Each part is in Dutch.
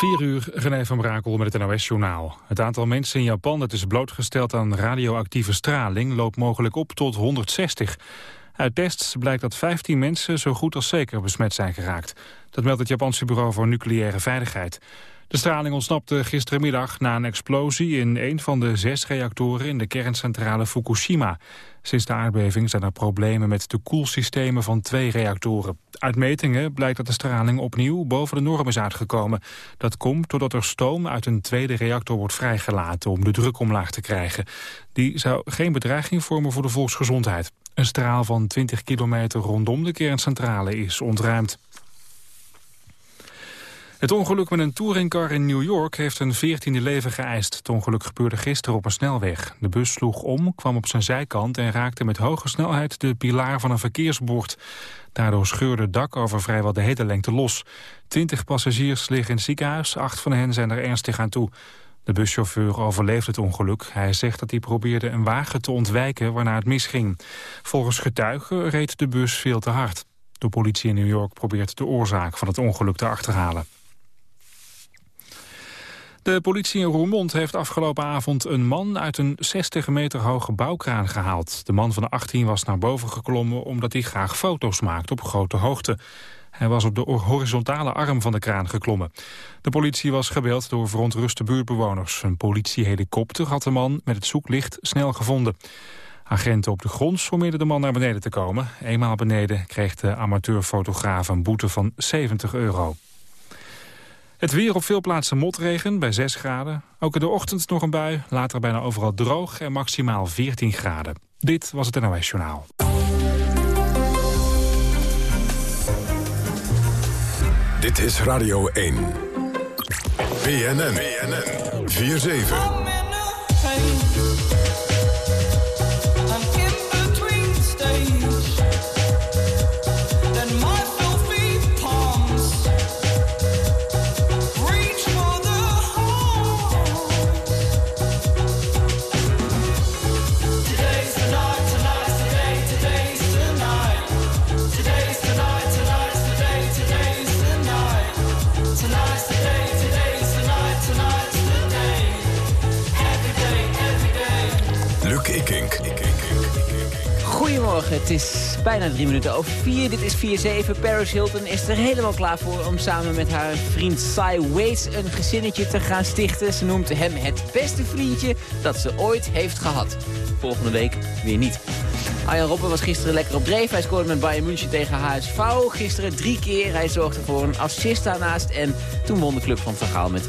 4 uur, René van Brakel met het NOS-journaal. Het aantal mensen in Japan dat is blootgesteld aan radioactieve straling... loopt mogelijk op tot 160. Uit tests blijkt dat 15 mensen zo goed als zeker besmet zijn geraakt. Dat meldt het Japanse Bureau voor Nucleaire Veiligheid. De straling ontsnapte gisterenmiddag na een explosie in een van de zes reactoren in de kerncentrale Fukushima. Sinds de aardbeving zijn er problemen met de koelsystemen van twee reactoren. Uit metingen blijkt dat de straling opnieuw boven de norm is uitgekomen. Dat komt doordat er stoom uit een tweede reactor wordt vrijgelaten om de druk omlaag te krijgen. Die zou geen bedreiging vormen voor de volksgezondheid. Een straal van 20 kilometer rondom de kerncentrale is ontruimd. Het ongeluk met een touringcar in New York heeft een veertiende leven geëist. Het ongeluk gebeurde gisteren op een snelweg. De bus sloeg om, kwam op zijn zijkant en raakte met hoge snelheid de pilaar van een verkeersbord. Daardoor scheurde het dak over vrijwel de hele lengte los. Twintig passagiers liggen in het ziekenhuis, acht van hen zijn er ernstig aan toe. De buschauffeur overleefde het ongeluk. Hij zegt dat hij probeerde een wagen te ontwijken waarna het misging. Volgens getuigen reed de bus veel te hard. De politie in New York probeert de oorzaak van het ongeluk te achterhalen. De politie in Roermond heeft afgelopen avond een man uit een 60 meter hoge bouwkraan gehaald. De man van de 18 was naar boven geklommen omdat hij graag foto's maakt op grote hoogte. Hij was op de horizontale arm van de kraan geklommen. De politie was gebeld door verontruste buurtbewoners. Een politiehelikopter had de man met het zoeklicht snel gevonden. Agenten op de grond sommeerden de man naar beneden te komen. Eenmaal beneden kreeg de amateurfotograaf een boete van 70 euro. Het weer op veel plaatsen motregen bij 6 graden. Ook in de ochtend nog een bui, later bijna overal droog en maximaal 14 graden. Dit was het NOS Journaal. Dit is Radio 1. BNN. BNN. 4-7. Het is bijna drie minuten over vier. Dit is 4-7. Paris Hilton is er helemaal klaar voor om samen met haar vriend Cy Waits een gezinnetje te gaan stichten. Ze noemt hem het beste vriendje dat ze ooit heeft gehad. Volgende week weer niet. Arjan Robben was gisteren lekker op dreef. Hij scoorde met Bayern München tegen HSV. Gisteren drie keer. Hij zorgde voor een assist daarnaast. En toen won de club van Vergaal met 6-0.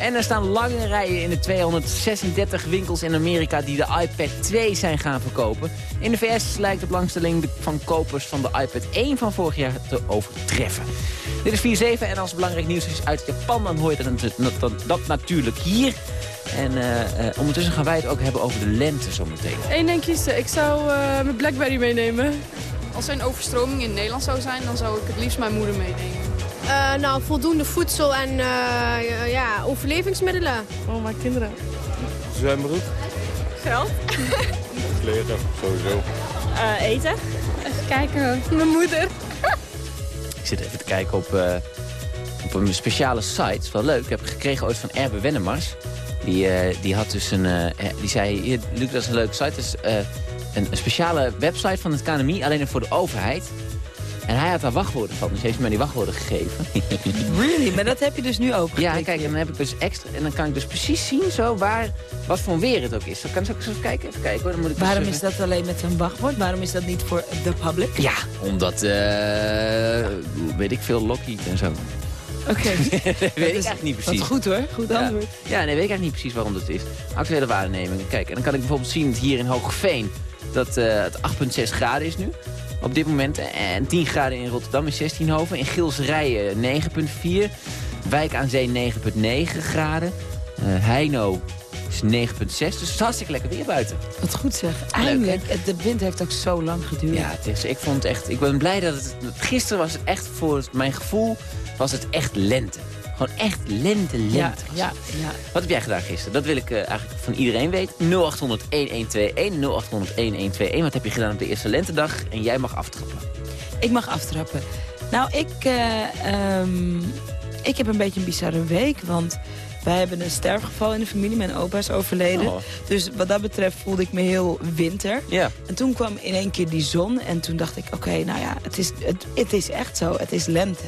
En er staan lange rijen in de 236 winkels in Amerika die de iPad 2 zijn gaan verkopen. In de VS lijkt de belangstelling van kopers van de iPad 1 van vorig jaar te overtreffen. Dit is 4-7 en als belangrijk nieuws is uit Japan, dan hoor je dat, dat, dat natuurlijk hier. En uh, uh, ondertussen gaan wij het ook hebben over de lente zometeen. Eén ding kiezen. Ik zou uh, mijn Blackberry meenemen. Als er een overstroming in Nederland zou zijn, dan zou ik het liefst mijn moeder meenemen. Uh, nou, voldoende voedsel en uh, ja, overlevingsmiddelen. Oh, mijn kinderen. Zwembroek. Geld. Kleren, sowieso. Uh, eten. Even kijken, mijn moeder. Ik zit even te kijken op, op een speciale site. Is wel leuk. Ik heb gekregen ooit van Erbe Wennemars. Die, die had dus een... die zei, Luc, dat is een leuke site. Het is een, een speciale website van het KNMI, alleen voor de overheid. En hij had daar wachtwoorden van, dus heeft mij die wachtwoorden gegeven. really? Maar dat heb je dus nu ook? Ja, kijk, en dan heb ik dus extra... En dan kan ik dus precies zien zo waar, wat voor weer het ook is. Dan kan ik eens even kijken. Even kijken hoor. Dan moet ik Waarom dus is dat alleen met een wachtwoord? Waarom is dat niet voor the public? Ja, omdat, uh, weet ik veel, Lockheed en zo. Oké. Okay. weet ik eigenlijk niet precies. Dat is goed hoor, goed antwoord. Ja, ja nee, weet ik eigenlijk niet precies waarom dat is. Actuele waarnemingen. Kijk, en dan kan ik bijvoorbeeld zien dat hier in Hoogveen... dat uh, het 8,6 graden is nu op dit moment. En 10 graden in Rotterdam in 16 Hoven. In Gilsrijen 9,4. Wijk aan Zee 9,9 graden. Uh, Heino is 9,6. Dus het is hartstikke lekker weer buiten. Wat goed zeg. Eindelijk. De wind heeft ook zo lang geduurd. Ja, het is, ik vond het echt... Ik ben blij dat het... Gisteren was het echt voor mijn gevoel... was het echt lente. Gewoon echt lente, lente. Ja, ja, ja. Wat heb jij gedaan gisteren? Dat wil ik uh, eigenlijk van iedereen weten. 0800-1121, 0800-1121. Wat heb je gedaan op de eerste lentedag? En jij mag aftrappen. Ik mag aftrappen. Nou, ik, uh, um, ik heb een beetje een bizarre week, want wij hebben een sterfgeval in de familie. Mijn opa is overleden. Oh. Dus wat dat betreft voelde ik me heel winter. Ja. En toen kwam in één keer die zon. En toen dacht ik, oké, nou ja, het is, het, het is echt zo. Het is lente.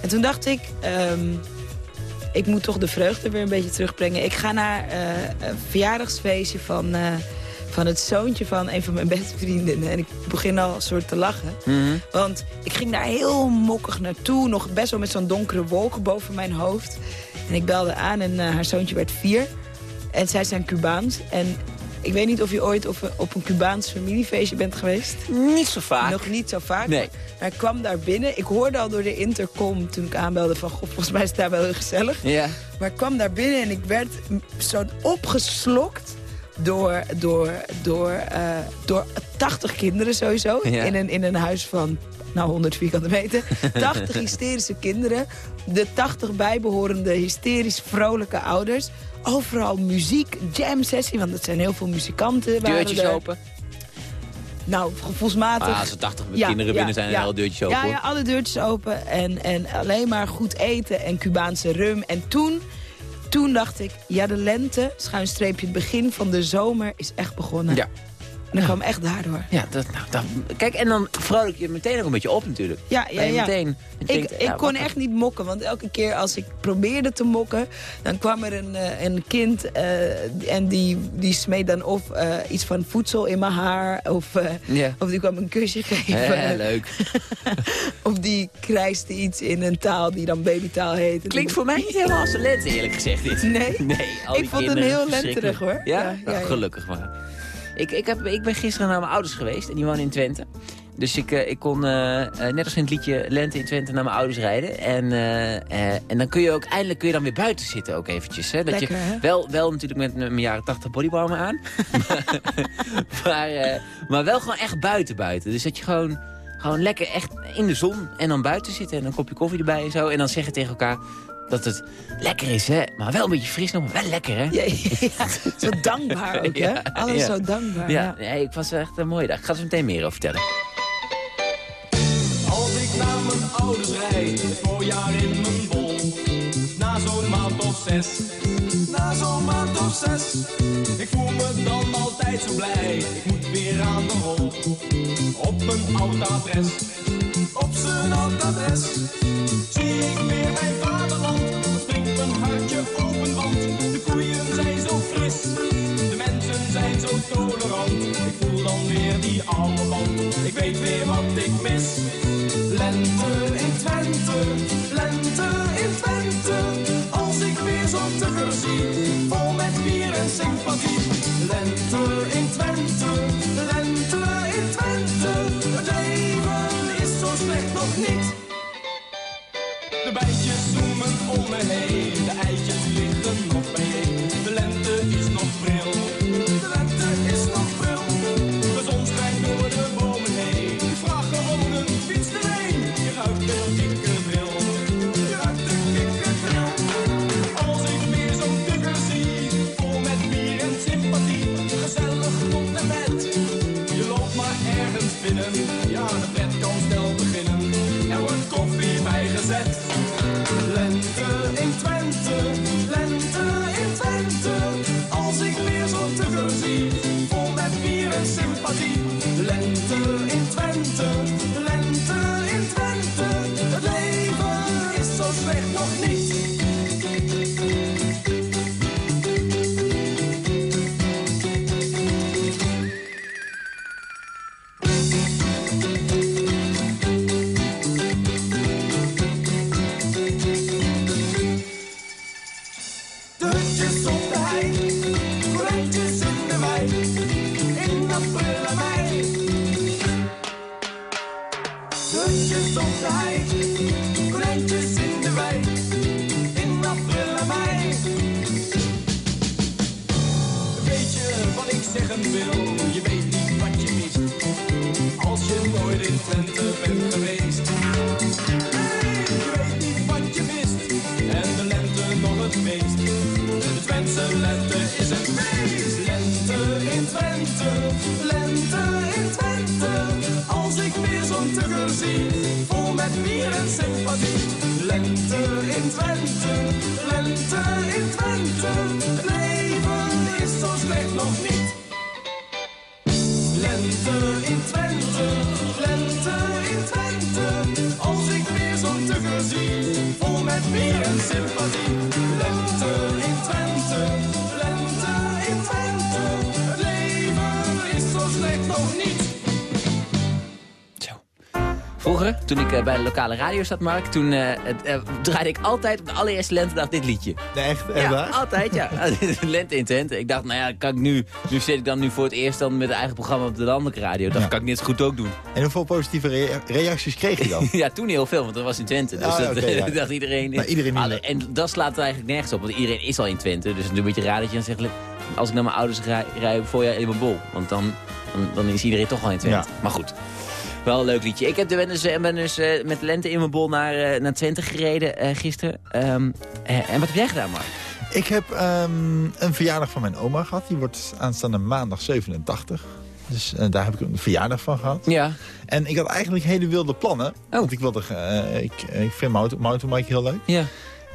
En toen dacht ik, ehm, ik moet toch de vreugde weer een beetje terugbrengen. Ik ga naar eh, een verjaardagsfeestje van, eh, van het zoontje van een van mijn beste vriendinnen. En ik begin al een soort te lachen. Mhm. Want ik ging daar heel mokkig naartoe. Nog best wel met zo'n donkere wolken boven mijn hoofd. En ik belde aan en eh, haar zoontje werd vier. En zij zijn Cubaans. En ik weet niet of je ooit op een, op een Cubaans familiefeestje bent geweest. Niet zo vaak. Nog niet zo vaak. Nee. Maar ik kwam daar binnen. Ik hoorde al door de intercom toen ik aanbelde van... God, volgens mij is het daar wel heel gezellig. Ja. Maar ik kwam daar binnen en ik werd zo opgeslokt door, door, door, eh, door 80 kinderen sowieso. Ja. In, een, in een huis van nou, 100 vierkante meter. 80 hysterische kinderen. De 80 bijbehorende hysterisch vrolijke ouders. Overal muziek, jam sessie, want het zijn heel veel muzikanten. Deurtjes open. Nou, gevoelsmatig. Ah, als er 80 Ja, kinderen ja, binnen zijn, en alle deurtjes open. Ja, ja, alle deurtjes open. En, en alleen maar goed eten en Cubaanse rum. En toen, toen dacht ik, ja, de lente, schuinstreepje het begin van de zomer is echt begonnen. Ja. En dat kwam echt daardoor. Ja, dat, nou, dat, kijk, en dan vrolijk je meteen ook een beetje op natuurlijk. Ja, ja, ja. Meteen, Ik, denkt, ik ja, kon echt niet mokken, want elke keer als ik probeerde te mokken... dan kwam er een, eh, een kind eh, en die, die smeet dan of eh, iets van voedsel in mijn haar... of, Ja. of die kwam een kusje geven. Hè, leuk. of die krijste iets in een taal die dan babytaal heet. Klinkt voor mij niet helemaal als de lente, eerlijk gezegd. Dit. Nee? Nee, al Ik vond het heel lenterig, hoor. Ja? Ja, ja, Nou, ja. gelukkig maar. Ik, ik, heb, ik ben gisteren naar mijn ouders geweest en die wonen in Twente. Dus ik, eh, ik kon, eh, eh, net als in het liedje Lente in Twente, naar mijn ouders rijden. En, en dan kun je ook, eindelijk kun je dan weer buiten zitten ook eventjes. Hè? Dat Lekker, je, hè? wel, wel natuurlijk met mijn jaren 80 bodywarmer aan. maar, eh, maar wel gewoon echt buiten buiten. Dus dat je gewoon, gewoon lekker echt in de zon en dan buiten zitten. En een kopje koffie erbij en zo. En dan zeggen tegen elkaar dat het lekker is, hè. Maar wel een beetje fris nog, maar wel lekker, hè. Ja, ja, zo dankbaar ook, hè? Ja, Alles ja. zo dankbaar. Ja, Ja. nee, ik was echt een mooie dag. Ik ga er zo meteen meer over vertellen. Als ik naar mijn ouders rijd, het voorjaar in mijn bol. Na zo'n maand of zes, na zo'n maand of zes. Ik voel me dan altijd zo blij, ik moet weer aan de rol. Op een oud adres, op zijn oud adres. Zie ik weer mijn wat ik mis. Lente in Twente, lente in Twente. Als ik weer zo'n tugger zie, vol met bier en sympathie. Hei, konijntjes in de wei, in april en mei. Weet je wat ik zeggen wil? Je weet niet wat je mist, als je nooit in Twente bent geweest. In Twente, lente in Twente. Leven is zo slecht nog niet. Lente Vroeger, toen ik eh, bij de lokale radio zat, Mark, toen eh, eh, draaide ik altijd op de allereerste lentedag dit liedje. Nee, echt? echt Ja, waar? altijd, ja. Lente in Twente. Ik dacht, nou ja, kan ik nu, nu zit ik dan nu voor het eerst dan met een eigen programma op de landelijke radio. Dat Ja. kan ik net zo goed ook doen. En hoeveel positieve rea- reacties kreeg je dan? Ja, toen heel veel, want dat was in Twente. Dus Ah, dat ja. dacht iedereen. Maar iedereen Alle- en dat slaat er eigenlijk nergens op, want iedereen is al in Twente. Dus het is een beetje raar dat je dan zegt, als ik naar mijn ouders rij, rij voor je in mijn bol. Want dan, dan, dan is iedereen toch al in Twente. Ja. Maar goed. Wel een leuk liedje. Ik heb, ben dus, ben dus met lente in mijn bol naar, eh, naar Twente gereden eh, gisteren. Ehm, eh, en wat heb jij gedaan, Mark? Ik heb ehm, een verjaardag van mijn oma gehad. Die wordt aanstaande maandag 87. Dus daar heb ik een verjaardag van gehad. Ja. En ik had eigenlijk hele wilde plannen. Want ik wilde... ik, ik vind mountainbike heel leuk. Ja.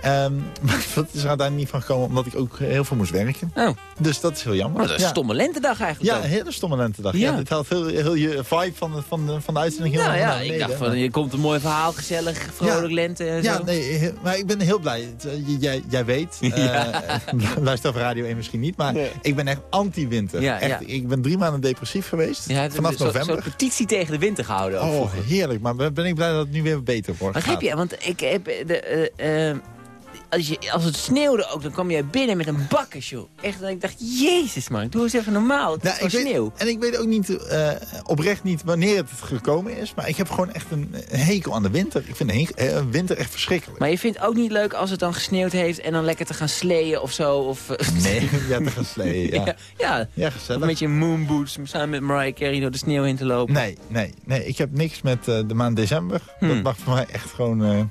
Ehm, maar dat is er uiteindelijk niet van gekomen, omdat ik ook heel veel moest werken. Oh. Dus dat is heel jammer. Maar dat is een Ja. stomme lentedag eigenlijk. Ja, een hele stomme lentedag. Ja. Ja. dit haalt heel, heel je vibe van de, van de, van de uitzending heel Nou erg ja, ik dacht van, je komt een mooi verhaal, gezellig, vrolijk lente en Ja, zo. nee, he- maar ik ben heel blij. Het, eh, Jij, jij weet, Ja. luister op Radio 1 misschien niet, maar ik ben echt anti-winter. Ja, Echt, ja. Ik ben drie maanden depressief geweest, hebt vanaf een soort- november. soort petitie tegen de winter gehouden. Oh, vroeger. heerlijk. Maar ben ik blij dat het nu weer beter wordt. Wat heb je? Want ik heb de... eh, als, je, als het sneeuwde ook, dan kwam jij binnen met een bakkes, joh. Echt, dat ik dacht, jezus man, doe eens even normaal. Het Nou, is ik gewoon weet, sneeuw. en ik weet ook niet, eh, oprecht niet wanneer het gekomen is. Maar ik heb gewoon echt een, een hekel aan de winter. Ik vind de eh, winter echt verschrikkelijk. Maar je vindt ook niet leuk als het dan gesneeuwd heeft en dan lekker te gaan sleeën of zo? Of, eh, Nee, ja, te gaan sleeën, ja. ja, ja. Ja, Of gezellig. met je moonboots samen met Mariah Carey door de sneeuw heen te lopen. Nee, nee, nee. Ik heb niks met de maand december. Hmm. Dat mag voor mij echt gewoon...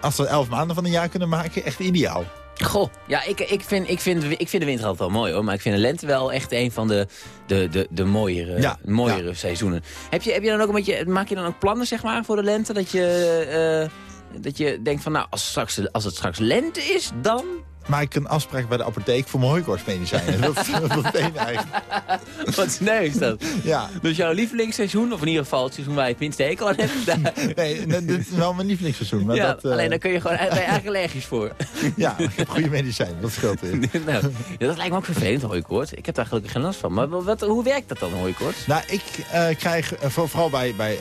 Als we elf maanden van een jaar kunnen maken, echt ideaal. Goh, ja, ik, ik, vind, ik, vind, ik vind de winter altijd wel mooi hoor. Maar ik vind de lente wel echt een van de, de, de, de mooiere, Ja, mooiere seizoenen. Heb je, heb je dan ook een beetje, maak je dan ook plannen zeg maar voor de lente? Dat je, eh, dat je denkt van nou, als, straks, als het straks lente is, dan... Maak ik een afspraak bij de apotheek voor mijn hooikoortsmedicijnen. dat, eigenlijk. Wat sneu is dat. Ja. Dus jouw lievelingsseizoen, of in ieder geval het seizoen waar je het minste hekel aan hebt... daar- Nee, dit is wel mijn lievelingsseizoen. Maar ja, dat, eh, alleen dan kun je gewoon, ben je eigenlijk allergisch voor. Ja, ik heb goede medicijnen. Dat scheelt weer. nou, ja, dat lijkt me ook vervelend, hooikoorts. Ik heb daar gelukkig geen last van. Maar wat, hoe werkt dat dan, hooikoorts? Nou, ik eh, krijg eh, voor- vooral bij, bij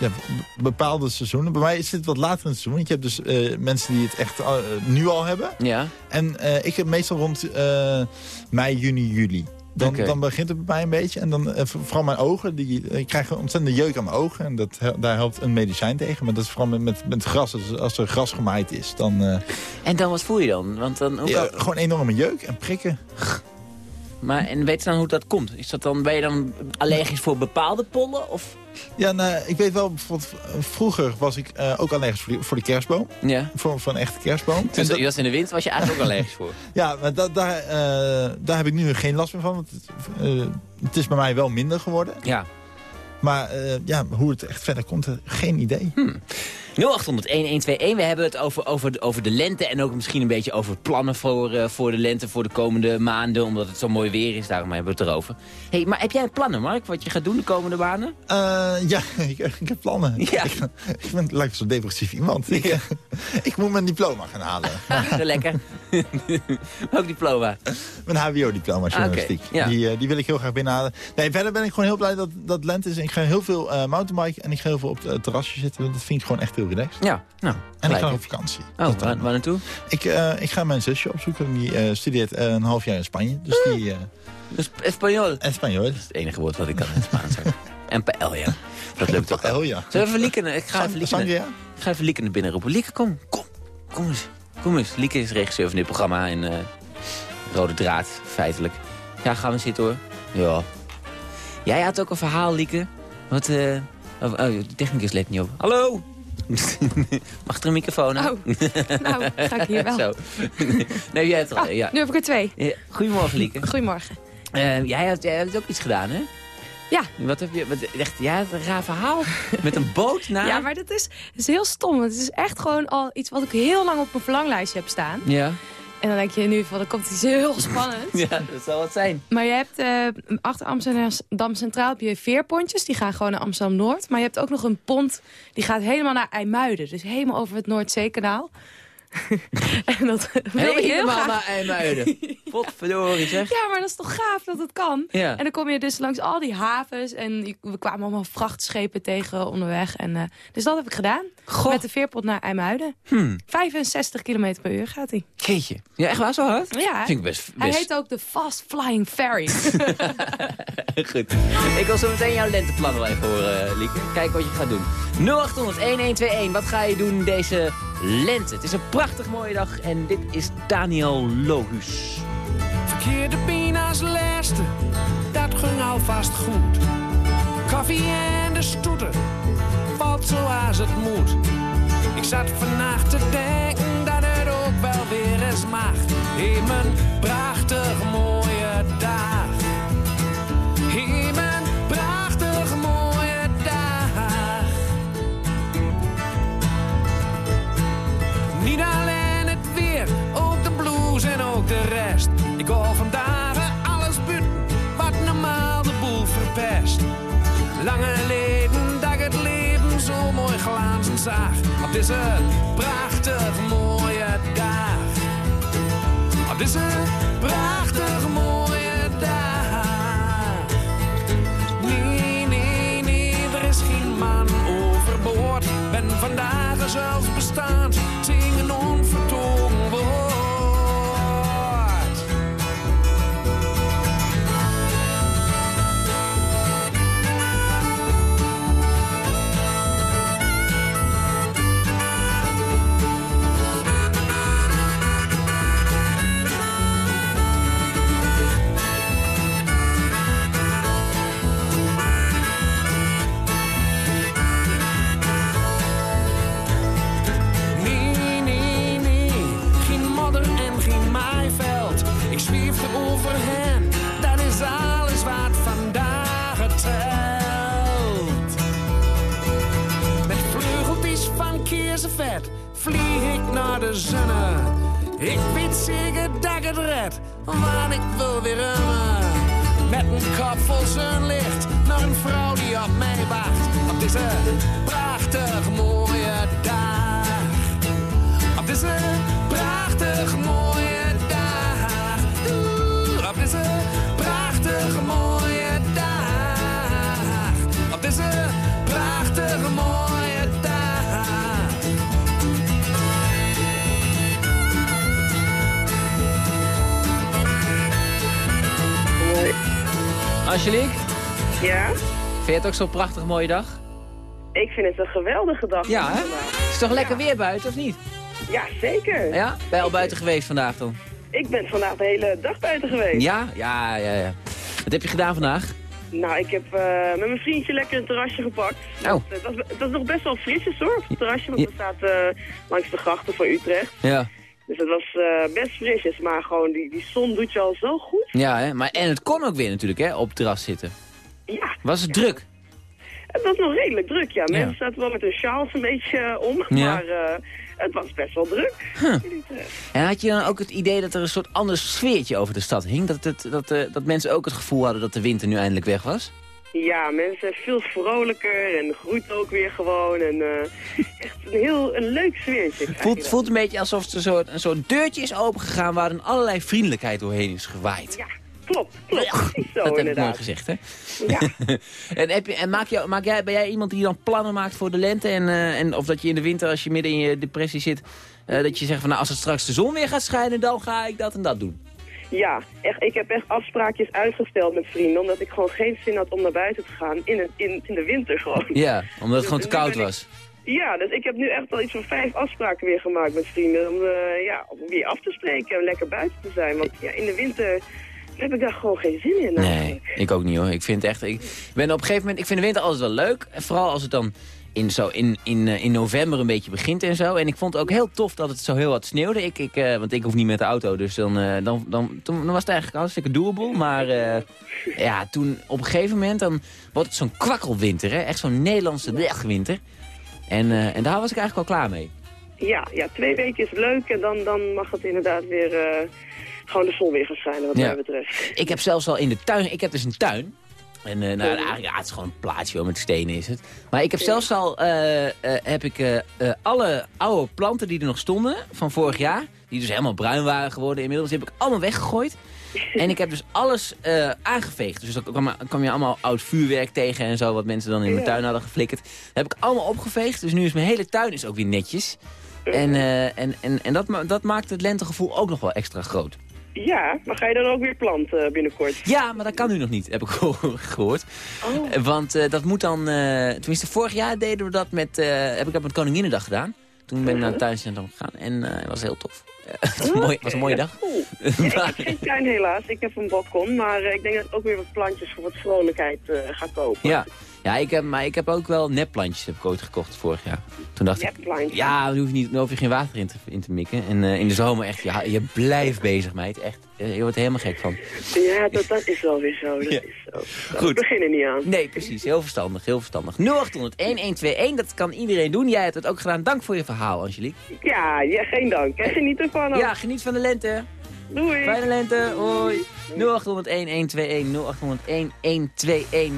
ja, bepaalde seizoenen. Bij mij is het wat later in het seizoen. want Je hebt dus mensen die het echt nu al hebben. Ja. En eh, ik heb meestal rond eh, mei, juni, juli. Dan, dan begint het bij mij een beetje. En dan eh, vooral mijn ogen. Die, ik krijg een ontzettende jeuk aan mijn ogen. En dat, daar helpt een medicijn tegen. Maar dat is vooral met, met, met gras. Dus als er gras gemaaid is, dan... En dan, wat voel je dan? Want dan ja, gewoon enorme jeuk en prikken. Maar, en weet je dan hoe dat komt? Is dat dan, ben je dan allergisch voor bepaalde pollen? Of? Ja, nou, ik weet wel, eh, vroeger was ik eh, ook allergisch voor, die- voor de kerstboom. Ja. Voor, voor een echte kerstboom. Dus En dat- dat in de winter was je eigenlijk ook allergisch voor? ja, maar da, daar, eh, daar heb ik nu geen last meer van. Want het, het is bij mij wel minder geworden. Ja. Maar ja, hoe het echt verder komt, geen idee. 0800-1121. We hebben het over, over, de, over de lente en ook misschien een beetje over plannen voor, eh, voor de lente voor de komende maanden. Omdat het zo mooi weer is, daarom hebben we het erover. Hey, maar heb jij plannen, Mark, wat je gaat doen de komende maanden? Eh, ja, ik, ik heb plannen. Ja. Ik, ik ben lijkt zo'n depressief iemand. Ik, ik moet mijn diploma gaan halen. Lekker. ook diploma. Mijn hbo-diploma journalistiek. Ah, ja. die, eh, die wil ik heel graag binnenhalen. Nee, verder ben ik gewoon heel blij dat, dat lente is. Ik ga heel veel eh mountainbiken en ik ga heel veel op het terrasje zitten. Dat vind ik gewoon echt heel relaxed. Ja, nou. En ik ga op vakantie. Oh, Dat waar, waar naartoe? Ik, eh, ik ga mijn zusje opzoeken. Die eh, studeert eh, een half jaar in Spanje. Dus die... eh Dus Espanol. Espanol. Dat is het enige woord wat ik kan in het Spaans zeg. En paella. Dat lukt ook wel. Ja. Zullen we even Lieke... Ik ga even Lieke... Sangria? Ik ga even Lieke naar binnen roepen. Lieke, kom. Kom. Kom eens. Kom eens. Lieke is regisseur van dit programma in eh, Rode Draad, feitelijk. Ja, gaan we zitten hoor. Ja. Jij had ook een verhaal, Lieke. Wat, eh... Oh, oh, de technicus let niet op. Hallo! Mag er een microfoon aan? Oh, nou, ga ik hier wel. Zo. nee, jij hebt er al. Oh, ja. Nu heb ik er twee. Goedemorgen, Lieke. Goedemorgen. Eh, jij, hebt, jij hebt ook iets gedaan, hè? Ja. Wat heb je, wat, echt, ja, een raar verhaal. Met een boot naar... Ja, maar dat is, dat is heel stom. Het is echt gewoon al iets wat ik heel lang op mijn verlanglijstje heb staan. Ja. En dan denk je nu van, dan komt iets heel spannend. ja, dat zal het zijn. Maar je hebt eh, achter Amsterdam Centraal heb je veerpontjes. Die gaan gewoon naar Amsterdam-Noord. Maar je hebt ook nog een pont die gaat helemaal naar IJmuiden. Dus helemaal over het Noordzeekanaal. en dat wil je heel Helemaal graag... naar IJmuiden. Potverdorie zeg. Ja, maar dat is toch gaaf dat het kan. Ja. En dan kom je dus langs al die havens. En we kwamen allemaal vrachtschepen tegen onderweg. En, eh, dus dat heb ik gedaan. Goh. Met de veerpont naar IJmuiden. Hmm. 65 km per uur gaat hij. Jeetje. Ja, echt waar zo hard? Ja, Vind ik best... hij heet ook de Fast Flying Ferry. Goed. Ik wil zo meteen jouw lenteplan wel even horen, eh, Lieke. Kijken wat je gaat doen. 0800-1121. Wat ga je doen deze lente? Het is een prachtig mooie dag en dit is Daniel Lohus. Verkeerde pina's laatste, dat ging alvast goed. Koffie en de stoeten, valt zoals het moet. Ik zat vannacht te denken dat het ook wel weer eens mag. In mijn prachtig mooie dag. De rest. Ik hoor vandaag alles buiten, wat normaal de boel verpest. Lange leden dat het leven zo mooi glazen zag. Op deze prachtig mooie dag. Op deze prachtig mooie dag. Nee, nee, nee, er is geen man overboord. Ben vandaag zelfs bestaand, het ook zo'n prachtig mooie dag? ik vind het een geweldige dag. Ja, hè? Het is toch lekker weer buiten, of niet? Ja, zeker. Ja? Ben je al buiten geweest vandaag dan? Ik ben vandaag de hele dag buiten geweest. Ja? Ja, ja, ja. Wat heb je gedaan vandaag? Nou, ik heb eh, met mijn vriendje lekker een terrasje gepakt. Oh. Dat, eh, dat, is- dat is nog best wel frisjes hoor, op het terrasje. Want we zaten eh, langs de grachten van Utrecht. Ja. Dus het was eh, best frisjes, maar gewoon die, die zon doet je al zo goed. Ja, hè? Maar, en het kon ook weer natuurlijk, hè, op het terras zitten. Ja, Was het druk? Het was nog redelijk druk, ja. Ja. Mensen zaten wel met hun sjaals een beetje eh, om, Ja. maar eh, het was best wel druk. Huh. En had je dan ook het idee dat er een soort ander sfeertje over de stad hing? Dat, het, dat, eh, dat mensen ook het gevoel hadden dat de winter nu eindelijk weg was? Ja, mensen zijn veel vrolijker en groeit ook weer gewoon. En echt een heel een leuk sfeertje. je Voelt, voelt een beetje alsof er een soort, een soort deurtje is opengegaan waar dan allerlei vriendelijkheid doorheen is gewaaid. Ja, klopt, klopt. Precies zo dat heb ik mooi gezegd, hè? Ja. en heb je, en maak je, maak jij, ben jij iemand die dan plannen maakt voor de lente? En, eh, en of dat je in de winter, als je midden in je depressie zit, eh, dat je zegt van nou, als het straks de zon weer gaat schijnen, dan ga ik dat en dat doen. ja, echt, ik heb echt afspraakjes uitgesteld met vrienden. Omdat ik gewoon geen zin had om naar buiten te gaan in, het, in, in de winter gewoon. Ja, omdat het gewoon te Dus koud was. Ja, dus ik heb nu echt al iets van vijf afspraken weer gemaakt met vrienden. Om, eh, ja, om weer af te spreken en lekker buiten te zijn. Want ja, in de winter heb ik daar gewoon geen zin in. Nee, eigenlijk. ik ook niet hoor. Ik vind echt, ik ben op een gegeven moment, ik vind de winter altijd wel leuk. Vooral als het dan in, zo in, in, eh, in november een beetje begint en zo. En ik vond het ook heel tof dat het zo heel wat sneeuwde. Ik, ik, eh, want ik hoef niet met de auto, dus dan, eh, dan, dan, toen, dan was het eigenlijk hartstikke doable. Maar ja, toen op een gegeven moment dan wordt het zo'n kwakkelwinter. Hè? Echt zo'n Nederlandse winter. En, en daar was ik eigenlijk al klaar mee. Ja, ja, twee weken is leuk en dan, dan mag het inderdaad weer gewoon de zon weer gaan schijnen wat Ja. mij betreft. Ik heb zelfs al in de tuin, ik heb dus een tuin. En eh, nou, ja, het is gewoon een plaatsje hoor, met stenen is het. Maar ik heb zelfs al, eh, eh, heb ik alle oude planten die er nog stonden van vorig jaar, die dus helemaal bruin waren geworden inmiddels, die heb ik allemaal weggegooid. En ik heb dus alles aangeveegd. Dus dan kwam, kwam je allemaal oud vuurwerk tegen en zo, wat mensen dan in mijn tuin hadden geflikkerd. Dat heb ik allemaal opgeveegd, dus nu is mijn hele tuin is ook weer netjes. En, en, en, en dat, ma- dat maakt het lentegevoel ook nog wel extra groot. Ja, maar ga je dan ook weer planten binnenkort? Ja, maar dat kan nu nog niet, heb ik geho- gehoord. Eh, Want eh, dat moet dan... eh, tenminste, vorig jaar deden we dat met... eh, heb ik dat met Koninginnedag gedaan. Toen ben ik naar het tuincentrum gegaan en eh, het was heel tof. Eh, het was, een mooi, was een mooie dag. Cool. Ik heb geen tuin helaas, ik heb een balkon, maar eh, ik denk dat ik ook weer wat plantjes voor wat vrolijkheid eh, ga kopen. Ja, ja ik heb, maar ik heb ook wel nepplantjes heb ik ooit gekocht vorig jaar. Toen dacht ik, ja, daar hoef je, niet, hoef je geen water in te, in te mikken. En eh, in de zomer echt, ja, je blijft bezig meid. Echt, eh, je wordt er helemaal gek van. Ja, dat, dat is wel weer zo. Dat Ja. is zo. Goed. We beginnen niet aan. Nee, precies. Heel verstandig, heel verstandig. 0800-1121, dat kan iedereen doen. Jij hebt het ook gedaan. Dank voor je verhaal, Angelique. Ja, ja geen dank. Hè. Geniet ervan. ook. Ja, geniet van de lente. Doei. Fijne lente, hoi. 0800-1121,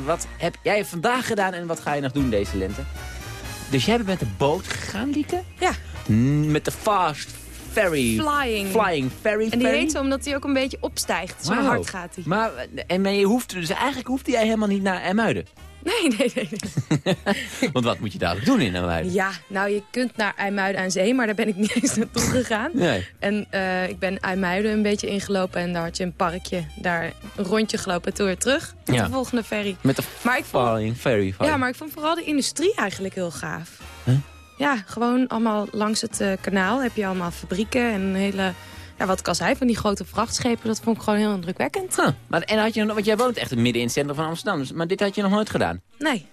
0800-1121. Wat heb jij vandaag gedaan en wat ga je nog doen deze lente? Dus jij bent met de boot gegaan, Lieke? Ja. Mm, Met de Fast Ferry. Flying. Flying Ferry. En die ferry. heet zo omdat hij ook een beetje opstijgt. Zo hard gaat hij. Maar, en maar je hoeft, dus eigenlijk hoefde jij helemaal niet naar IJmuiden. Nee, nee, nee. nee. Want wat moet je dadelijk doen in IJmuiden? Ja, nou je kunt naar IJmuiden aan Zee, maar daar ben ik niet eens naartoe gegaan. Nee. En eh, ik ben IJmuiden een beetje ingelopen en daar had je een parkje. Daar een rondje gelopen en toen weer terug. Ja. de volgende ferry. Met de Maar ik vond, Ferry. ja, maar ik vond vooral de industrie eigenlijk heel gaaf. Huh? Ja, gewoon allemaal langs het eh, kanaal heb je allemaal fabrieken en een hele... Ja, wat ik al zei, van die grote vrachtschepen, dat vond ik gewoon heel indrukwekkend. Huh. Maar, en had je, want jij woont echt midden in het centrum van Amsterdam. Dus, maar dit had je nog nooit gedaan. Nee.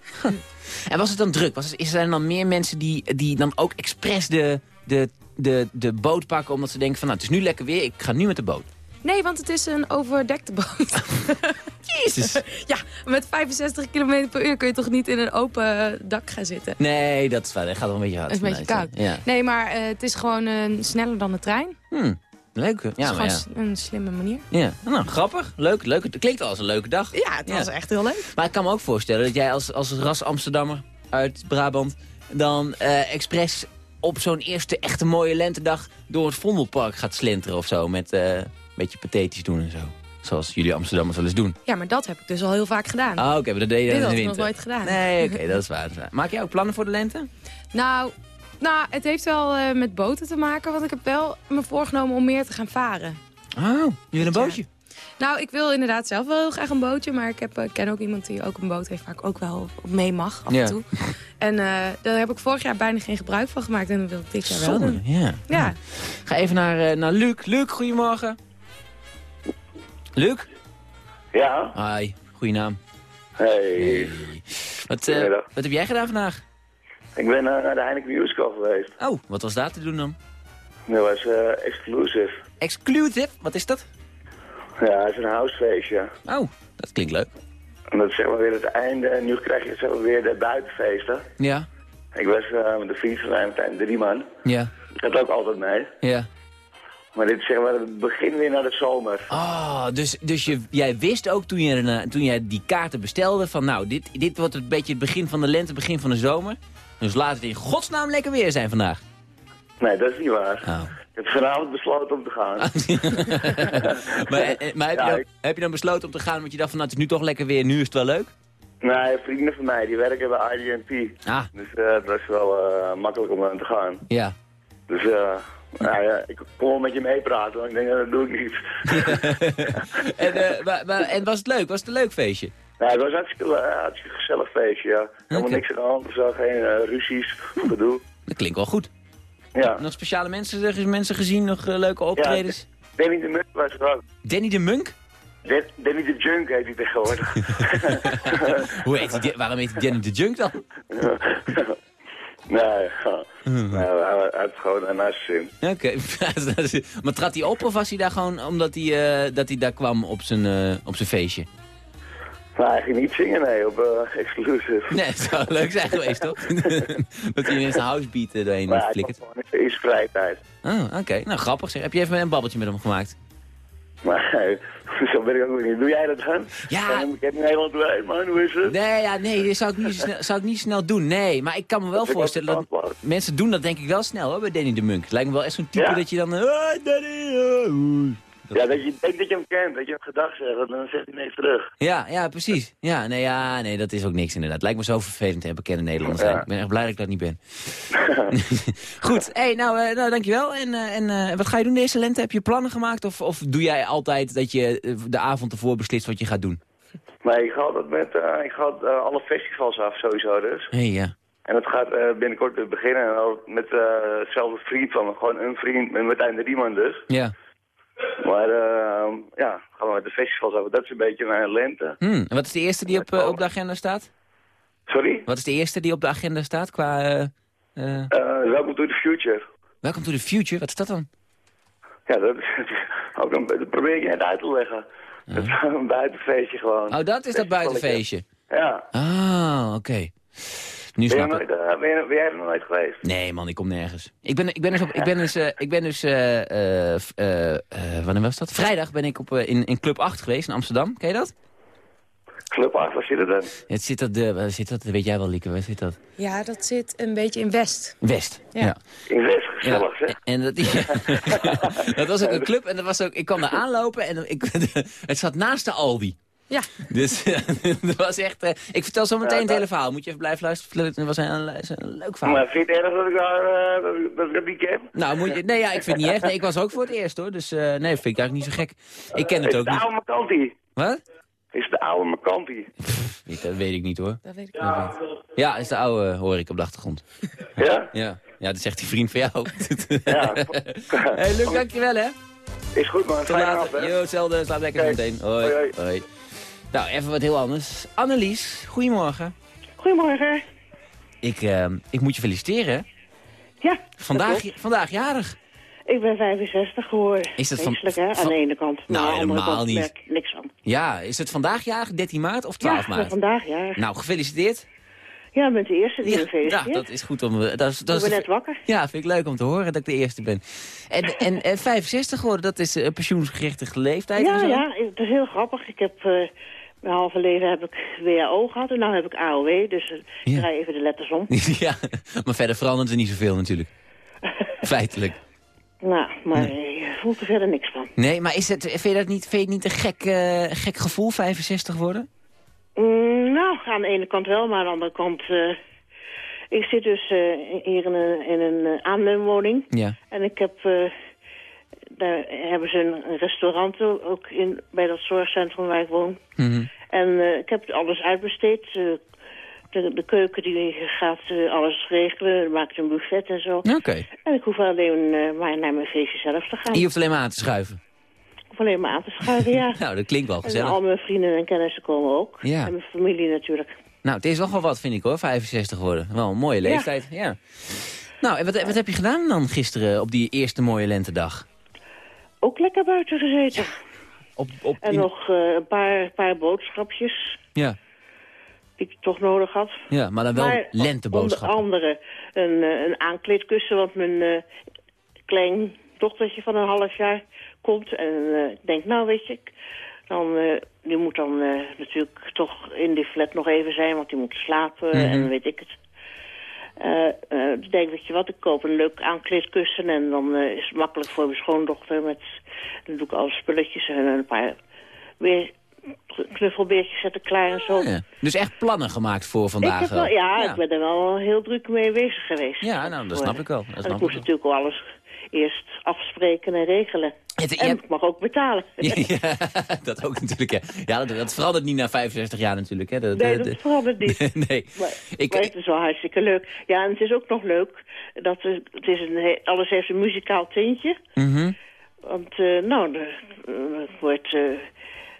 En was het dan druk? Was het, is er dan meer mensen die, die dan ook expres de, de, de, de boot pakken... omdat ze denken van, nou, het is nu lekker weer, ik ga nu met de boot. Nee, want het is een overdekte boot. Jezus. ja, met 65 km per uur kun je toch niet in een open dak gaan zitten? Nee, dat is waar. Dat gaat wel een beetje hard. Dat is een beetje koud. Ja. Nee, maar eh, het is gewoon eh, sneller dan de trein. Hm, leuk. Ja, is maar ja. een slimme manier. ja. Nou, grappig. Leuk, leuk. Het klinkt wel als een leuke dag. Ja, het was echt heel leuk. Maar ik kan me ook voorstellen dat jij als, als ras Amsterdammer uit Brabant... dan eh expres op zo'n eerste echte mooie lentedag... door het Vondelpark gaat slenteren of zo. Met eh, een beetje pathetisch doen en zo. Zoals jullie Amsterdammers wel eens doen. Ja, maar dat heb ik dus al heel vaak gedaan. Ah, oké, maar dat deed je in de ik nog winter. nooit gedaan. Nee, oké, dat, is waar, dat is waar. Maak jij ook plannen voor de lente? Nou, nou, het heeft wel eh, met boten te maken, want ik heb wel me voorgenomen om meer te gaan varen. Oh, je wil een bootje? Nou, ik wil inderdaad zelf wel heel graag een bootje, maar ik heb, eh, ken ook iemand die ook een boot heeft waar ik ook wel mee mag af Ja. en toe. En eh, daar heb ik vorig jaar bijna geen gebruik van gemaakt en dat wil ik dit jaar wel doen. ja. Ja. Ga even naar, eh, naar Luc. Luc, goedemorgen. Luc? Ja. Hi, goeie naam. Hey. Wat, wat heb jij gedaan vandaag? Ik ben eh, naar de Heineken Musical geweest. Oh, wat was daar te doen dan? Dat was eh, exclusive. Exclusive? Wat is dat? Ja, het is een housefeestje. Oh, dat klinkt leuk. En dat is zeg maar weer het einde. En nu krijg je zeg maar weer de buitenfeesten. Ja, Ik was eh, met een vriend van mij, Martijn Drieman. ja, Dat ook altijd mee. ja. Maar dit is zeg maar het begin weer naar de zomer. Oh, dus, dus je, jij wist ook toen, je, toen jij die kaarten bestelde van nou, dit, dit wordt een beetje het begin van de lente, begin van de zomer. Dus laat het in godsnaam lekker weer zijn vandaag. Nee, dat is niet waar. Oh. Ik heb vanavond besloten om te gaan. maar eh, maar heb, je dan, ik- heb je dan besloten om te gaan, want je dacht van nou, het is nu toch lekker weer, nu is het wel leuk? Nee, vrienden van mij, die werken bij IDT. Ah. Dus eh het was wel eh, makkelijk om aan te gaan. Ja. Dus eh, nou ja, ik kon wel met je meepraten, want ik denk, dat doe ik niet. en, eh, maar, maar- en was het leuk? Was het een leuk feestje? Ja, het was hartstikke, eh, hartstikke gezellig feestje, ja. Helemaal niks aan de hand zo, geen eh, ruzies, gedoe. Dat klinkt wel goed. Ja. Nog speciale mensen, er mensen gezien, nog eh, leuke optredens? Danny de Munk was er ook. Danny de Munk? Dan- Danny de Junk heet hij tegenwoordig. Hoe heet waarom heet hij Danny de Junk dan? Nee, ja. nee hij, had gewoon een zin. Oké. maar trad hij op of was hij daar gewoon omdat hij, dat hij daar kwam op zijn, op zijn feestje? Nou, ging niet zingen, nee, op uh, exclusive. Nee, het zou leuk zijn geweest, toch? dat hij ineens een housebeat uh, doorheen maar flikkert. Hij is vrije tijd. Oh, oké. Nou, grappig zeg. Heb je even een babbeltje met hem gemaakt? Maar zo ben ik ook niet. Doe jij dat dan? Ja. Ik in Nederland bij, man. Hoe is het? Nee, ja, nee, dat zou ik, niet snel, zou ik niet snel doen. Nee, maar ik kan me wel Dat voorstellen dat mensen doen dat denk ik wel snel hoor, bij Danny de Munk. Het lijkt me wel echt zo'n type Ja. dat je dan... eh. Ja, dat je denkt dat je hem kent, dat je hem gedag zegt, en dan zegt hij niks terug. Ja, ja, precies. Ja, nee, ja, nee, dat is ook niks inderdaad. Lijkt me zo vervelend hè, bekende Nederlanders Ja. Ik ben echt blij dat ik dat niet ben. Goed, hey, nou, eh, nou dankjewel. En, eh, en eh, wat ga je doen deze lente? Heb je plannen gemaakt? Of, of doe jij altijd dat je de avond ervoor beslist wat je gaat doen? Maar ik ga altijd met, ik ga alle festivals af sowieso dus. Hé, hey, ja. En dat gaat eh, binnenkort weer beginnen met hetzelfde vriend van me, gewoon een vriend, met Martijn Riemann dus. Ja. Maar eh, ja, gaan we met de festivals af. Dat is een beetje mijn lente. Hm, en wat is de eerste die op, eh, op de agenda staat? Sorry? Wat is de eerste die op de agenda staat qua... eh eh, Eh Welcome to the Future. Welcome to the Future, wat is dat dan? Ja, dat, is ook een, dat probeer ik net uit te leggen. Dat is een buitenfeestje gewoon. Oh, dat is dat buitenfeestje. Ja. Ah, oké. Nu Ben, je ik. eh, ben, je, ben jij er nog nooit geweest? Nee man, ik kom nergens. Ik ben, ik ben dus, op, ik ben dus, eh, ik ben dus eh, eh, eh, eh, wanneer was dat? Vrijdag ben ik op, in, in Club 8 geweest in Amsterdam. Ken je dat? Club 8, waar zit het dan? Het zit dat, de, waar zit dat? Weet jij wel, Lieke, waar zit dat? Ja, dat zit een beetje in West. West. Ja. ja. In West, gezellig zeg. En dat, dat was ook een club en dat was ook, ik kwam daar aanlopen en ik, het zat naast de Aldi. Ja. Dus dat was echt... eh, ik vertel zo meteen Ja, het hele verhaal. Moet je even blijven luisteren. Het was een, een, een leuk verhaal. Maar vind je het erg dat ik daar, eh, dat, ik- dat niet ken? Nou, moet je, nee, ja, ik vind het niet echt. Nee, ik was ook voor het eerst, hoor. Dus eh, nee, vind ik eigenlijk niet zo gek. Ik ken het is ook de niet. oude Macanti. Wat? Is de oude Macanti. Niet, dat weet ik niet, hoor. Dat weet ik Ja. Ja, is de oude, hoor ik op de achtergrond. Ja? Ja, ja dat zegt die vriend van jou. Ja. hey, Luc, dankjewel, hè. Is goed man, Tot fijne later. hè. Jo, hetzelfde. Slaap lekker meteen. Hoi. Hoi, hoi. Nou, even wat heel anders. Annelies, goedemorgen. Goedemorgen. Ik, eh, ik moet je feliciteren. Ja, Vandaag, dat vandaag jarig. Ik ben 65 geworden. Is dat van- hè? van- Aan de ene kant. Maar Nou, andere helemaal kant niet. merk niks van. Ja, is het vandaag jarig? 13 maart of 12 ja, ik ben maart? vandaag, ja. Nou, gefeliciteerd. Ja, ik bent de eerste die me Ja, feliciteert. dat is goed om... eh, Dat is, dat ik is ben net wakker. Ja, vind ik leuk om te horen dat ik de eerste ben. En, en, en 65 geworden, dat is een pensioensgerichte leeftijd Ja, ja, het is heel grappig. Ik heb... eh, mijn halve leven heb ik WHO gehad en nu heb ik AOW. Dus eh, ik draai even de letters om. ja, maar verder verandert er niet zoveel natuurlijk. Feitelijk. Nou, maar je voelt er verder niks van. Nee, maar is het, vind je dat niet, vind je het niet een gek, eh, gek gevoel, 65 worden? Mm, nou, aan de ene kant wel, maar aan de andere kant... eh, ik zit dus eh, hier in een, in een eh, aanneemwoning. Ja. En ik heb... daar hebben ze een, restaurant ook in, bij dat zorgcentrum waar ik woon. Mhm. En eh, ik heb alles uitbesteed. Eh, de, de keuken die gaat eh, alles regelen, maakt een buffet en zo. Oké. En ik hoef alleen maar naar mijn feestje zelf te gaan. En je hoeft alleen maar aan te schuiven. Ik hoef alleen maar aan te schuiven, ja. Nou, dat klinkt wel En gezellig. al mijn vrienden en kennissen komen ook. Ja. En mijn familie natuurlijk. Nou, het is wel wat, vind ik hoor, 65 worden. Wel een mooie Ja. leeftijd, ja. Nou, en wat, wat heb je gedaan dan gisteren op die eerste mooie lentedag? Ook lekker buiten gezeten. Op, op, En in- nog eh, een paar, paar boodschapjes Ja, die ik toch nodig had. ja, maar dan wel Maar lenteboodschappen. Onder andere een, eh, een aankleedkussen, want mijn eh klein dochtertje van een half jaar komt. En eh, ik denk, nou weet je, ik- dan, die moet dan natuurlijk toch in die flat nog even zijn, want die moet slapen Mhm. en weet ik het. Eh, eh, ik denk, weet je wat, ik koop een leuk aankleedkussen en dan eh, is het makkelijk voor mijn schoondochter. Met, dan doe ik alle spulletjes en een paar weer knuffelbeertjes zetten klaar en zo. Ja. Dus echt plannen gemaakt voor vandaag? Ik wel, ja, ik ben er wel heel druk mee bezig geweest. Ja, nou, dat snap ik wel. Dat en ik moest wel. natuurlijk al alles eerst afspreken en regelen. Het- en hebt- ik mag ook betalen. Ja, ja, dat ook natuurlijk, ja. Ja, dat, dat verandert niet na 65 jaar natuurlijk, hè. Dat, nee, dat- dat verandert niet. nee. Maar, Ik- maar het is wel hartstikke leuk. Ja, en het is ook nog leuk. Dat het is een, alles heeft een muzikaal tintje. Mhm. Want, eh, nou, er, er wordt, eh,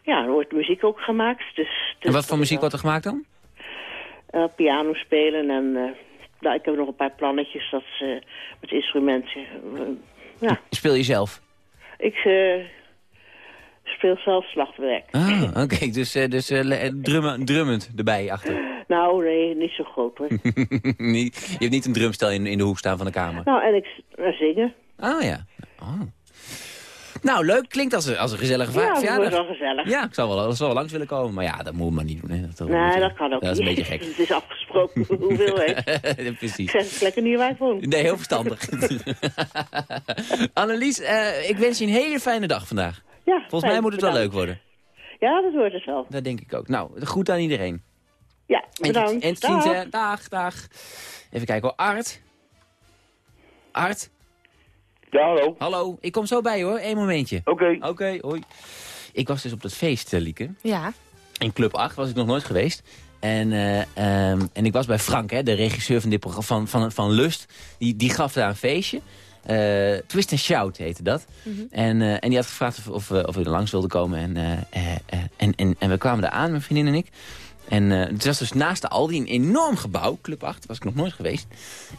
ja, er wordt muziek ook gemaakt. Dus, En dus wat voor muziek wordt er gemaakt dan? eh, piano spelen en... eh, Nou, ik heb nog een paar plannetjes dat, eh, met instrumenten. Eh, ja, Speel je zelf? Ik eh, speel zelf slagwerk. Ah, oké. Dus, eh, dus eh, drummen, drummend erbij achter. Nou, nee, niet zo groot hoor. je hebt niet een drumstel in, in de hoek staan van de kamer. nou, en ik zingen. Ah ja. Oh. Nou, leuk. Klinkt als een, als een gezellige Ja, va- dat wordt wel gezellig. Ja, ik zou wel, ik zou wel langs willen komen. Maar ja, dat moet maar niet doen. Hè. Dat, Nee, dat kan ook Dat is een niet. beetje gek. Het is afgesproken hoeveel, hè. Ik Precies. zeg het lekker niet waar ik woon. Nee, heel verstandig. Annelies, eh, ik wens je een hele fijne dag vandaag. Ja, Volgens mij moet het wel leuk worden. Ja, dat wordt het wel. Dat denk ik ook. Nou, groet aan iedereen. Ja, En bedankt. En ziens, Dag. Dag, dag. Even kijken hoor. Art? Art? Ja, hallo. Hallo, ik kom zo bij hoor. Eén momentje. Oké. Oké, hoi. Ik was dus op dat feest, eh, Lieke. Ja. In Club 8 was ik nog nooit geweest. En, eh, ehm, en ik was bij Frank, hè, de regisseur van, dit programma, van, van, van Lust. Die, die gaf daar een feestje. Eh, Twist and Shout heette dat. en, eh, en die had gevraagd of, of, of we er langs wilden komen. En, en, en, en we kwamen daar aan, mijn vriendin en ik. En eh, het was dus naast de Aldi een enorm gebouw, Club 8, was ik nog nooit geweest.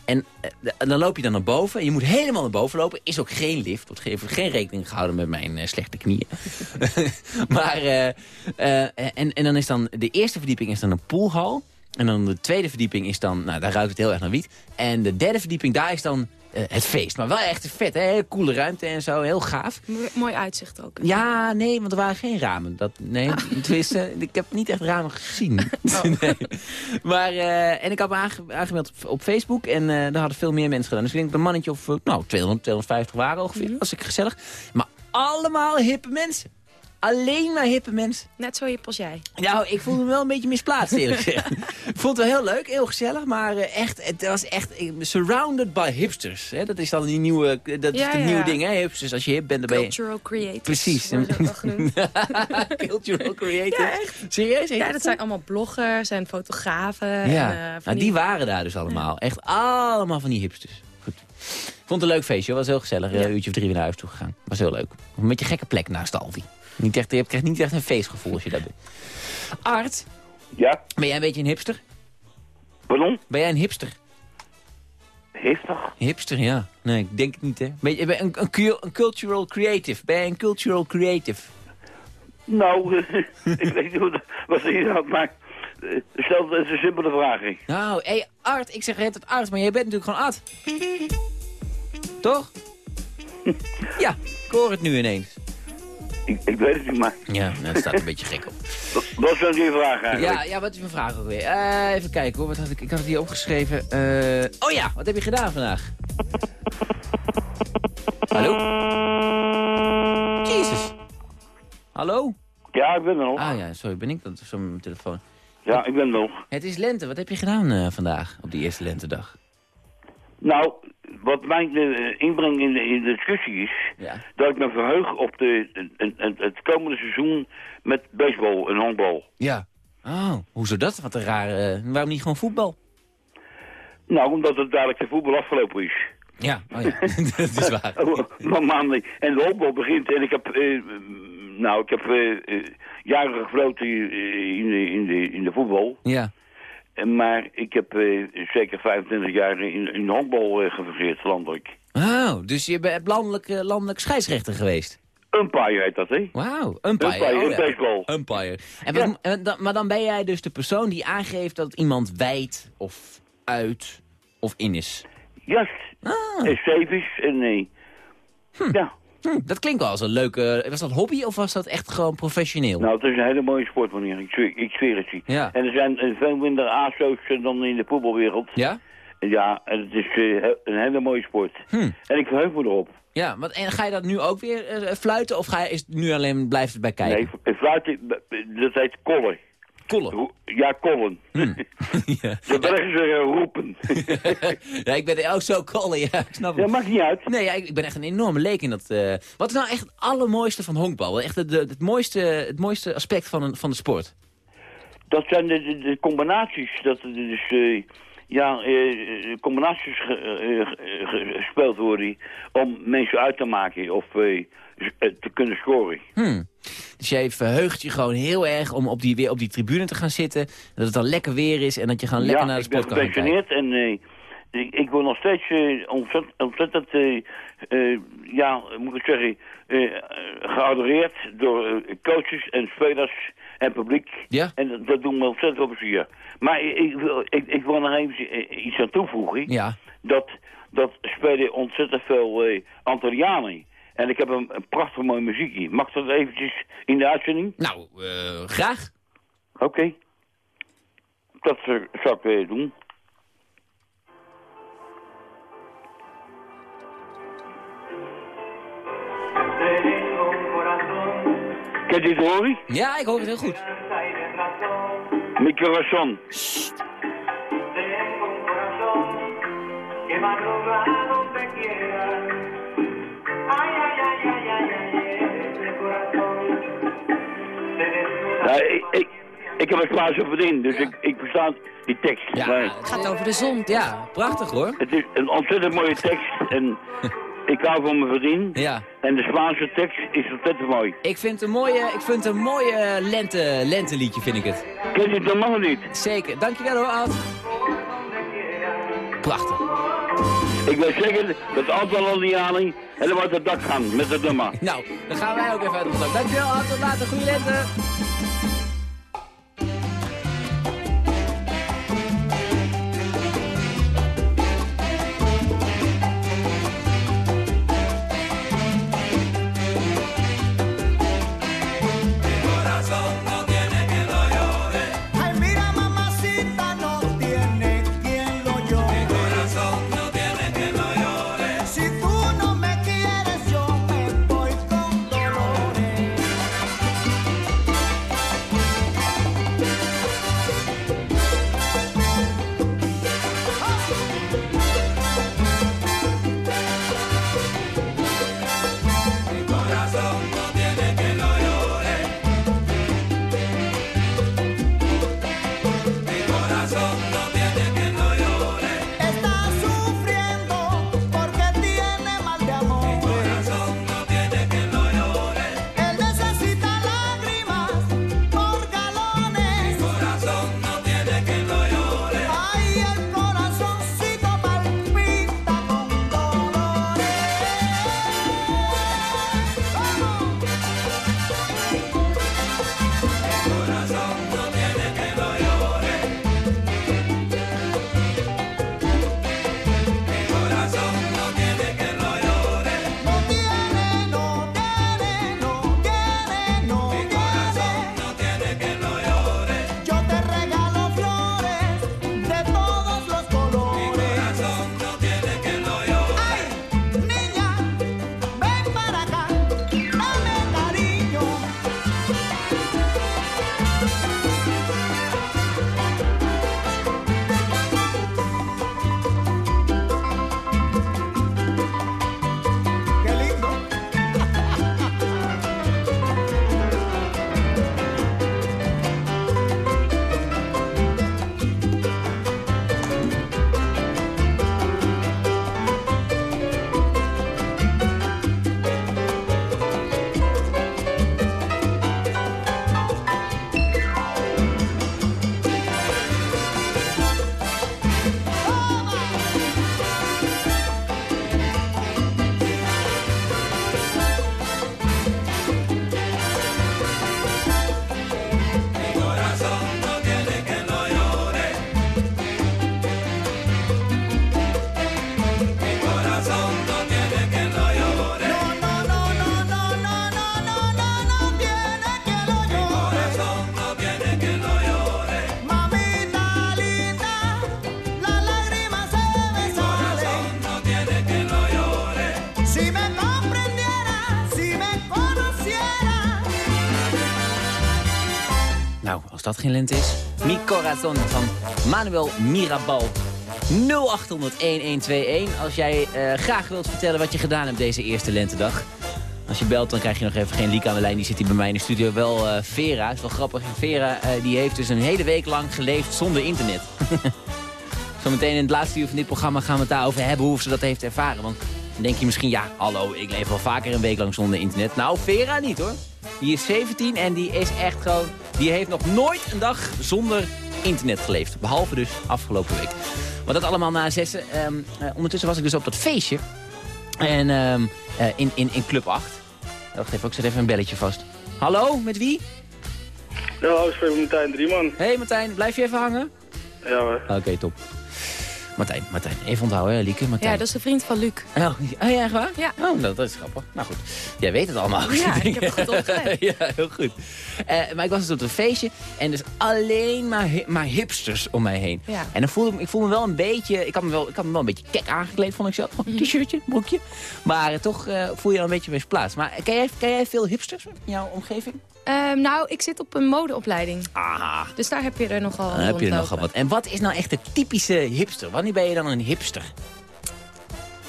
En eh, dan loop je dan naar boven en je moet helemaal naar boven lopen. Is ook geen lift, wordt geen, geen rekening gehouden met mijn eh, slechte knieën. maar, en, en dan is dan, de eerste verdieping is dan een poolhal. En dan de tweede verdieping is dan, nou daar ruikt het heel erg naar wiet. En de derde verdieping, daar is dan eh, het feest. Maar wel echt vet, hè? Hele coole ruimte en zo, heel gaaf. Mo- Mooi uitzicht ook. Ja, nee, want er waren geen ramen. Dat, nee, tenminste, ik heb niet echt ramen gezien. nee. Maar, eh, en ik had me aange- aangemeld op, op Facebook en eh daar hadden veel meer mensen gedaan. Dus ik denk dat een mannetje of, nou, 200, 250 waren ongeveer. Dat was ik gezellig. Maar allemaal hippe mensen. Alleen maar hippe mensen. Net zo hip als jij. Nou, ik voelde me wel een beetje misplaatst, eerlijk gezegd. ik vond het wel heel leuk, heel gezellig, maar eh, echt, het was echt eh, surrounded by hipsters. Hè? Dat is dan die nieuwe, dat Ja, is ja. nieuwe ding, hè, hipsters. Als je hip bent, dan ben je... Cultural creators. Precies. Cultural creators. Ja, echt. Serieus? Ja, dat dat zijn allemaal bloggers en fotografen. Ja, En, eh, nou, die waren daar dus allemaal. Echt allemaal van die hipsters. Goed. Vond het een leuk feestje, was heel gezellig. Een uurtje of drie weer naar huis toe gegaan. Was heel leuk. Een beetje gekke plek naast de Aldi. Niet echt, je krijgt niet echt een feestgevoel als je dat doet. Art? Ja? Ben jij een beetje een hipster? Pardon? Ben jij een hipster? Hipster? Hipster, ja. Nee, ik denk het niet, hè. Ben je ben een, een, cul- een cultural creative? Ben jij een cultural creative? Nou, ik weet niet wat je dat maakt. Stel, dat is een simpele vraag. Nou, hé, hey, Art. Ik zeg het Art, maar jij bent natuurlijk gewoon Art. Toch? ja, ik hoor het nu ineens. Ik, ik weet het niet, maar... Ja, dat staat een beetje gek op. Wat- dan die vraag eigenlijk? Ja, ja, wat is mijn vraag ook weer? Eh, even kijken hoor, wat had ik, ik had het hier opgeschreven. Eh, oh ja, wat heb je gedaan vandaag? Hallo? Jezus. Hallo? Ja, ik ben er nog. Ah ja, sorry, ben ik dat zo met mijn telefoon? Ja, ik ben er nog. Het is lente, wat heb je gedaan eh, vandaag, op die eerste lentedag? Nou, wat mijn eh, inbreng in de, in de discussie is... Ja. dat ik me verheug op de, het, komende seizoen met baseball en honkbal. Ja. Oh, hoezo dat? Wat een rare... eh, waarom niet gewoon voetbal? Nou, omdat het dadelijk de voetbal afgelopen is. Ja, oh ja, dat is waar. Oh, maar maandag. En de honkbal begint en ik heb... eh, nou, ik heb jaren gefloten in, in, de, in de voetbal. Ja. Maar ik heb eh, zeker 25 jaar in, in honkbal eh gefungeerd, landelijk. Oh, dus je bent landelijk, eh, landelijk scheidsrechter geweest? Umpire heet dat, hè? Wauw, umpire. Umpire, oh, in ja. baseball. Umpire. En wat, maar dan ben jij dus de persoon die aangeeft dat iemand wijd of uit of in is. Juist. Ah. En safe is en nee. Ja. Hm, dat klinkt wel als een leuke... Was dat hobby of was dat echt gewoon professioneel? Nou, het is een hele mooie sport, meneer. Ik zweer, ik zweer het je. Ja. En er zijn eh, veel minder ASO's eh, dan in de voetbalwereld. Ja? Ja, en het is eh, een hele mooie sport. Hm. En ik verheug me erop. Ja, want, en ga je dat nu ook weer fluiten of ga je, is nu alleen blijft het bij kijken? Nee, fluiten, dat heet kollen. Kollen? Ja, kollen. Hm. ja. De roepen. ja, ik ben ook zo kollen, ja, ik snap het. Ja, maakt niet uit. Nee, ja, ik, ben echt een enorme leek in dat... eh, Wat is nou echt het allermooiste van honkbal? Echt het, het, mooiste, het mooiste aspect van, een, van de sport? Dat zijn de, de, combinaties. Dat dus, eh, ja, eh, combinaties ge- eh, ge- gespeeld worden om mensen uit te maken of eh, eh, te kunnen scoren. Hmm. Dus jij verheugt je gewoon heel erg om op die, weer op die tribune te gaan zitten. Dat het dan lekker weer is en dat je gewoon lekker ja, naar de ik ben sport kan kijken. gepensioneerd en ik, ik word nog steeds eh, ontzettend, ontzettend eh, eh, ja, moet ik zeggen, eh, eh, geadoreerd door eh, coaches en spelers en publiek. Ja. En dat, doet me ontzettend veel plezier. Maar ik, ik, wil, ik, ik wil nog even eh, iets aan toevoegen. Ja. Dat, dat spelen ontzettend veel eh Antillianen. En ik heb een, een prachtig mooi muziekje. Mag dat eventjes in de uitzending? Nou, eh, graag. Oké. Dat eh, zal ik weer doen. Het horen? Ja, ik hoor het heel goed. Mi corazón. Ja, ik, ik, ik heb het Spaanse verdiend, dus ik, ik versta die tekst. Ja, Maar Het gaat over de zon. Ja, prachtig hoor. het is een ontzettend mooie tekst en ik hou van mijn verdien. Ja. En de Spaanse tekst is ontzettend mooi. Ik vind het een mooie, ik vind het een mooie lente, lenteliedje, vind ik het. Ken je het helemaal niet? Zeker. Dankjewel hoor, Ad. Prachtig. Ik wil zeggen dat aantal Andiani helemaal uit het dak gaan met het nummer. Nou, dan gaan wij ook even uit ons dak. Dankjewel, Ad. Tot later. Goeie lente. Geen lente is. Mi van Manuel Mirabal. 0800-1121 als jij eh, graag wilt vertellen wat je gedaan hebt deze eerste lentedag. Als je belt, dan krijg je nog even geen leak aan de lijn. Die zit hier bij mij in de studio. Wel eh, Vera, is wel grappig. Vera eh, die heeft dus een hele week lang geleefd zonder internet. Zometeen in het laatste uur van dit programma gaan we het daarover hebben hoe ze dat heeft ervaren. Want dan denk je misschien, ja, hallo, ik leef al vaker een week lang zonder internet. Nou, Vera niet hoor. Die is 17 en die is echt gewoon... Die heeft nog nooit een dag zonder internet geleefd. Behalve dus afgelopen week. Maar dat allemaal na zessen. Ehm, eh, ondertussen was ik dus op dat feestje. En ehm, eh, in, in, in Club 8. Wacht even, ik zet even een belletje vast. Hallo, met wie? Ja, ik spreek met Martijn Drieman. Hé hey, Martijn, blijf je even hangen? Ja hoor. Oké, top. Martijn, Martijn. Even onthouden, hè, Lieke. Martijn. Ja, dat is een vriend van Luc. Oh, oh ja, echt waar? Ja. Oh, dat, dat is grappig. Nou goed, jij weet het allemaal. Ja, ik heb het goed opgelet. ja, heel goed. Eh, maar ik was dus op een feestje en dus alleen maar, hi- maar hipsters om mij heen. Ja. En dan voelde ik, ik voelde me wel een beetje, ik had me wel, ik had me wel een beetje kek aangekleed, vond ik zelf. Gewoon Mhm. een t-shirtje, broekje. Maar eh, toch eh, voel je dan een beetje misplaatst. Maar ken jij, ken jij veel hipsters in jouw omgeving? Ehm, nou, ik zit op een modeopleiding. Aha. Dus daar heb je er nogal Dan heb je er nogal wat. En wat is nou echt de typische hipster? Wanneer ben je dan een hipster?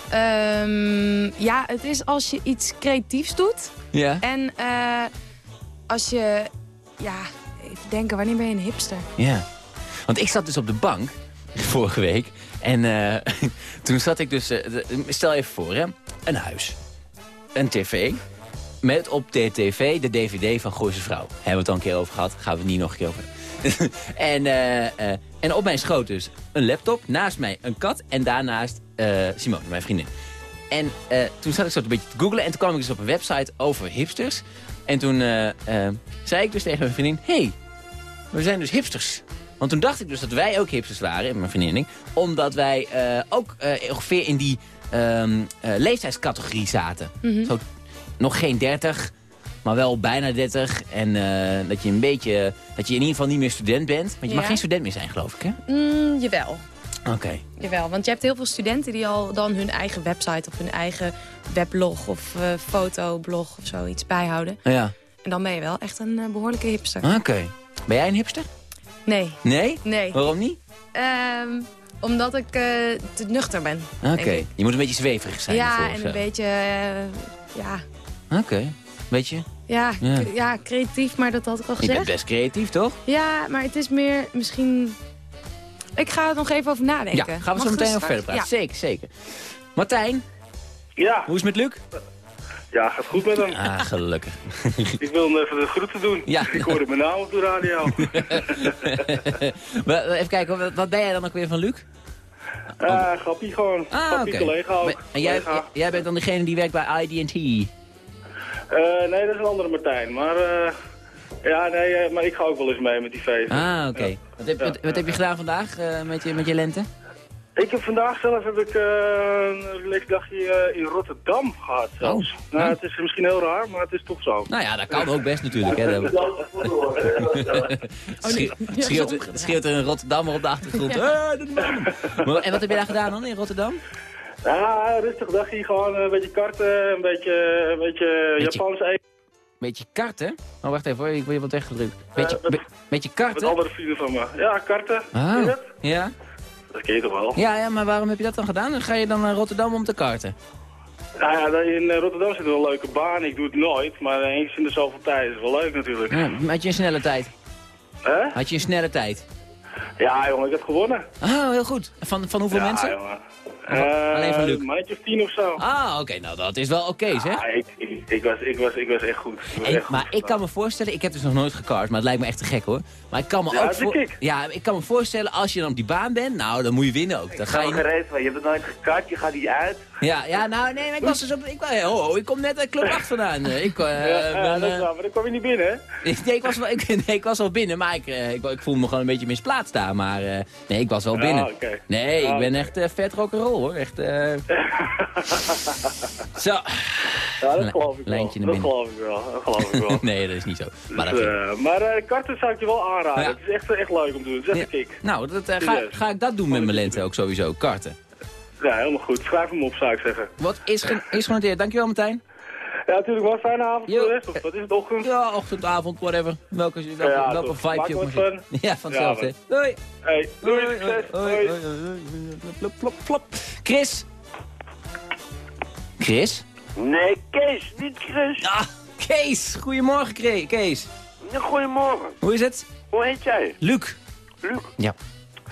Ehm, ja, het is als je iets creatiefs doet. Ja. En eh, als je... Ja, even denken, wanneer ben je een hipster? Ja, want ik zat dus op de bank vorige week. En eh, toen zat ik dus... eh, stel even voor, hè. Een huis. Een tv. Met op de tv de dvd van Gooise Vrouw. Hebben we het al een keer over gehad. Gaan we het niet nog een keer over en, eh, eh, en op mijn schoot dus een laptop. Naast mij een kat. En daarnaast eh, Simone, mijn vriendin. En toen zat ik zo een beetje te googlen. En toen kwam ik dus op een website over hipsters. En toen zei ik dus tegen mijn vriendin... Hey, we zijn dus hipsters. Want toen dacht ik dus dat wij ook hipsters waren, mijn vriendin. Omdat wij ook ongeveer in die ehm, eh, leeftijdscategorie zaten. Mhm. Zo, nog geen 30, maar wel bijna 30. En eh, dat je een beetje, dat je in ieder geval niet meer student bent. Want je Ja. mag geen student meer zijn, geloof ik, hè? Mm, jawel. Oké. Jawel, want je hebt heel veel studenten die al dan hun eigen website of hun eigen weblog of eh, fotoblog of zoiets bijhouden. Ja. En dan ben je wel echt een eh, behoorlijke hipster. Oké. Ben jij een hipster? Nee. Nee? Nee. Waarom niet? Ehm, omdat ik te nuchter ben. Oké. Je moet een beetje zweverig zijn. Ja, en een beetje, ja, Oké. Weet je? ja, Ja. creatief, maar dat had ik al Je gezegd. bent best creatief, toch? Ja, maar het is meer misschien... Ik ga er nog even over nadenken. Ja, gaan we Mag zo meteen over verder praten. Ja. Zeker, zeker. Martijn, Ja, hoe is het met Luc? ja, gaat goed met hem. Ah, gelukkig. Ik wil hem even de groeten doen. Ja. Ik hoorde mijn naam op de radio. Maar, Even kijken, wat, ben jij dan ook weer van Luc? Ah, grappie gewoon. Ah, grappie oké. collega ook. Maar- En jij, Collega. jij bent dan degene die werkt bij ID&T? Eh, nee, dat is een andere Martijn. Maar, eh, ja, nee, eh, maar ik ga ook wel eens mee met die feesten. Ah, oké. Wat, heb, wat, wat heb je gedaan vandaag eh, met, je, met je lente? Ik heb vandaag zelf heb ik, eh, een leuk dagje in Rotterdam gehad zelfs. Oh, nou, ja. het is misschien heel raar, maar het is toch zo. Nou ja, dat kan ook best natuurlijk. Hè. Dat- schreeuwt er een Rotterdammer op de achtergrond. Ja. En wat heb je daar gedaan dan in Rotterdam? Ja, rustig dagje, gewoon een beetje karten, een beetje, een beetje, Beetje- Japans eten. Beetje karten? Oh, wacht even hoor, ik wil je wat weggedrukt. Beetje, met- be- beetje Met karten? andere vrienden van me. Ja, karten. Ah, dat? ja. Dat ken je toch wel? Ja, ja, maar waarom heb je dat dan gedaan? Dan ga je dan naar Rotterdam om te karten. Nou ja, in eh, Rotterdam zit wel een leuke baan. Ik doe het nooit, maar eens in de zoveel tijd is wel leuk natuurlijk. Ja, had je een snelle tijd? Hè? Had je een snelle tijd? Ja, jongen, ik heb gewonnen. Ah, heel goed. Van, van hoeveel ja, mensen? jongen. Of alleen van Luc? Een maandje of tien of zo. Ah, oké, nou dat is wel oké, zeg. Ik, ik, ik was, ik, was, ik was echt goed. Ik was Hey, echt maar goed ik kan me voorstellen, ik heb dus nog nooit gekart, maar het lijkt me echt te gek hoor. Maar ik kan me Ja, ook voor- ik. Ja, ik kan me voorstellen als je dan op die baan bent, nou dan moet je winnen ook. Dan ga je gereed. Je hebt het nooit gekart, je gaat niet uit. Ja, ja, nou nee, ik was dus op, ik, oh, ik kom net uit Club 8 vandaan. Eh, Ik, eh, Ja, ja, ben, dat is waar, maar dan kwam je niet binnen, hè? ik, nee, ik was wel, ik, nee, ik was wel binnen, maar ik, ik, ik voel me gewoon een beetje misplaatst daar. Maar nee, ik was wel Ja, binnen. Nee, Ah, ik ben oké. echt vet rock'n'roll hoor. Echt, Zo. Ja, dat geloof ik wel. Lijntje Dat geloof ik wel. Dat geloof ik wel. nee, dat is niet zo. Maar Dus, dat maar karten zou ik je wel aanraden. Ja. Het is echt, echt leuk om te doen. Het is echt een kick. Nou, dat, ga, ga ik dat doen met mijn lente ook sowieso, karten. Ja, helemaal goed. Schrijf hem op, zou ik zeggen. Wat is, ge is genoteerd. Dankjewel Martijn. Ja, natuurlijk wel. Fijne avond voor de rest. Of wat is het, ochtend? Ja, ochtend, avond, whatever. Welke, welke, Ja, welke toch. vibe je ook wat maar. Ja, van hetzelfde. Ja, Doei. Hey, doei, succes. hoi, Plop, plop, plop. Chris? Chris? Nee, Kees, niet Chris. Ah, Kees. Goedemorgen, Kees. Ja, goedemorgen. Hoe is het? Hoe heet jij? Luc. Luc. Ja.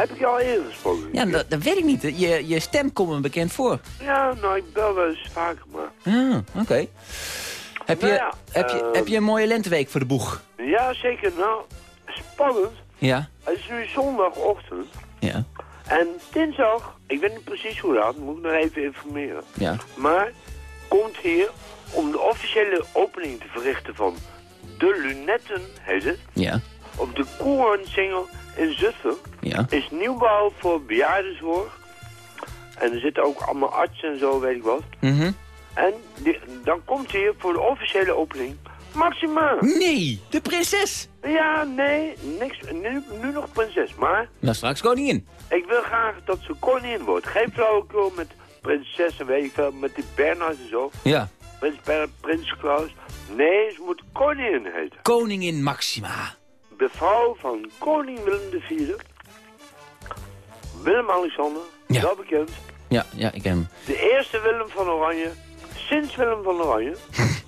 Heb ik je al eerder gesproken? Ja, dat, dat weet ik niet. Je, je stem komt me bekend voor. Ja, nou, ik bel wel eens vaker, maar... Ah, oké. Heb, je, Nou ja, heb, je, eh, heb je een mooie lenteweek voor de boeg? Ja, zeker. Nou, spannend. Ja. Het is nu zondagochtend. Ja. En dinsdag, ik weet niet precies hoe laat, moet ik nog even informeren. Ja. Maar komt hier om de officiële opening te verrichten van De Lunetten, heet het. Ja. Op de Koornsingel in Zutphen Ja. is nieuwbouw voor bejaardenzorg. En er zitten ook allemaal artsen en zo, weet ik wat. Mhm. En die- dan komt hier voor de officiële opening Maxima. Nee, de prinses. Ja, nee, niks, nu, nu nog prinses. Maar Nou, straks koningin. ik wil graag dat ze koningin wordt. Geen flauwekul met prinses en weet ik veel, met die Bernhard en zo. Ja. Prins, Prins Klaus. Nee, ze moet koningin heten. Koningin Maxima. De vrouw van koning Willem IV. Willem-Alexander, Ja. wel bekend. Ja, ja, ik ken hem. De eerste Willem van Oranje, sinds Willem van Oranje.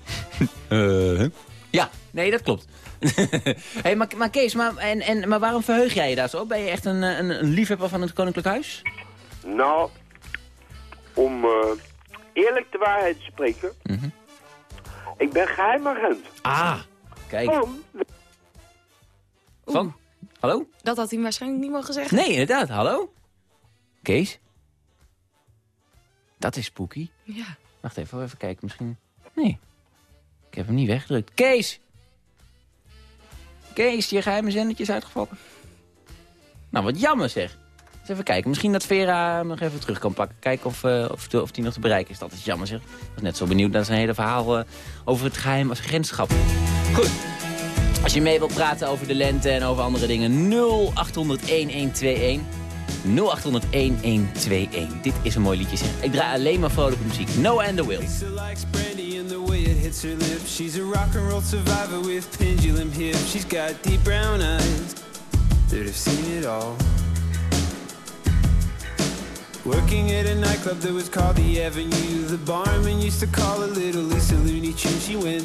Eh, ja, nee, dat klopt. hey, maar, maar Kees, maar, en, en, maar waarom verheug jij je daar zo op? Ben je echt een, een, een liefhebber van het Koninklijk Huis? Nou, om eh, eerlijk de waarheid te spreken. Mhm. Ik ben geheimagent. Ah, kijk. Waarom? Van? Hallo? Dat had hij waarschijnlijk niet mogen zeggen. Nee, inderdaad. Hallo? Kees? Dat is spooky. Ja. Wacht even, even kijken. Misschien... Nee. Ik heb hem niet weggedrukt. Kees! Kees, je geheime zendertje is uitgevallen. Nou, wat jammer zeg. Eens even kijken. Misschien dat Vera hem nog even terug kan pakken. Kijken of, eh, of, de- of die nog te bereiken is. Dat is jammer zeg. Ik was net zo benieuwd naar zijn hele verhaal eh, over het geheim als agentschap. Goed. Als je mee wilt praten over de lente en over andere dingen, 0800-1121. 0800-1121. Dit is een mooi liedje zeg. Ik draai alleen maar vrolijke muziek. Noah and the Will. Lisa likes brandy and the way it hits her lips. She's a rock and roll survivor with pendulum hips. She's got deep brown eyes that have seen it all. Working at a nightclub that was called the Avenue. The barman used to call her Little Lisa Looney Tune. She went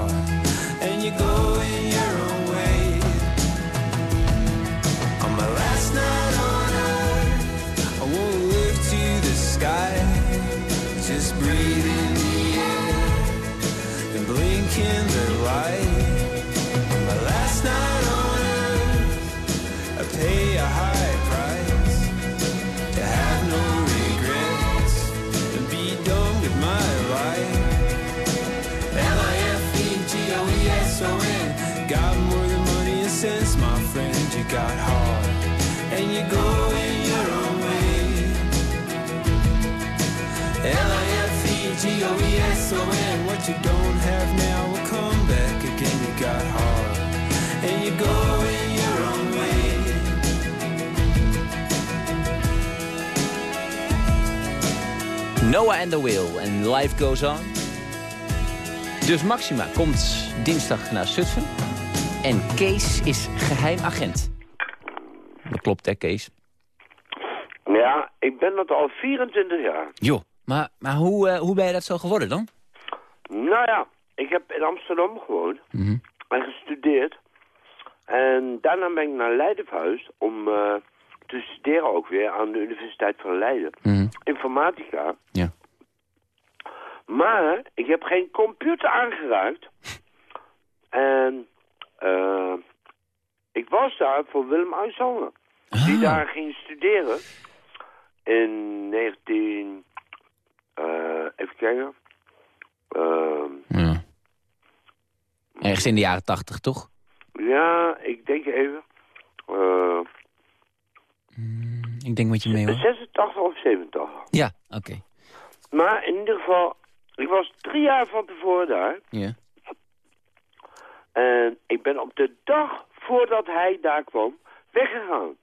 in the light. My last night on earth, I pay a high Noah and the Will en Life Goes On. Dus Maxima komt dinsdag naar Zutphen. En Kees is geheim agent. Dat klopt hè, Kees? Ja, ik ben dat al 24 jaar. Joh, maar, maar hoe, eh, hoe ben je dat zo geworden dan? Nou ja, ik heb in Amsterdam gewoond Mhm. en gestudeerd. En daarna ben ik naar Leiden verhuisd om eh, te studeren ook weer aan de Universiteit van Leiden. Informatica. Ja. Maar ik heb geen computer aangeraakt. En eh, ik was daar voor Willem Alexander. Die daar ging studeren. In 19... eh, even kijken. Ehm, Ja. Ergens in de jaren tachtig, toch? ja, ik denk even. Eh, Ik denk met je mee, hoor. 86 of 87. Ja, oké. Maar in ieder geval, ik was drie jaar van tevoren daar. Ja. En ik ben op de dag voordat hij daar kwam, weggegaan.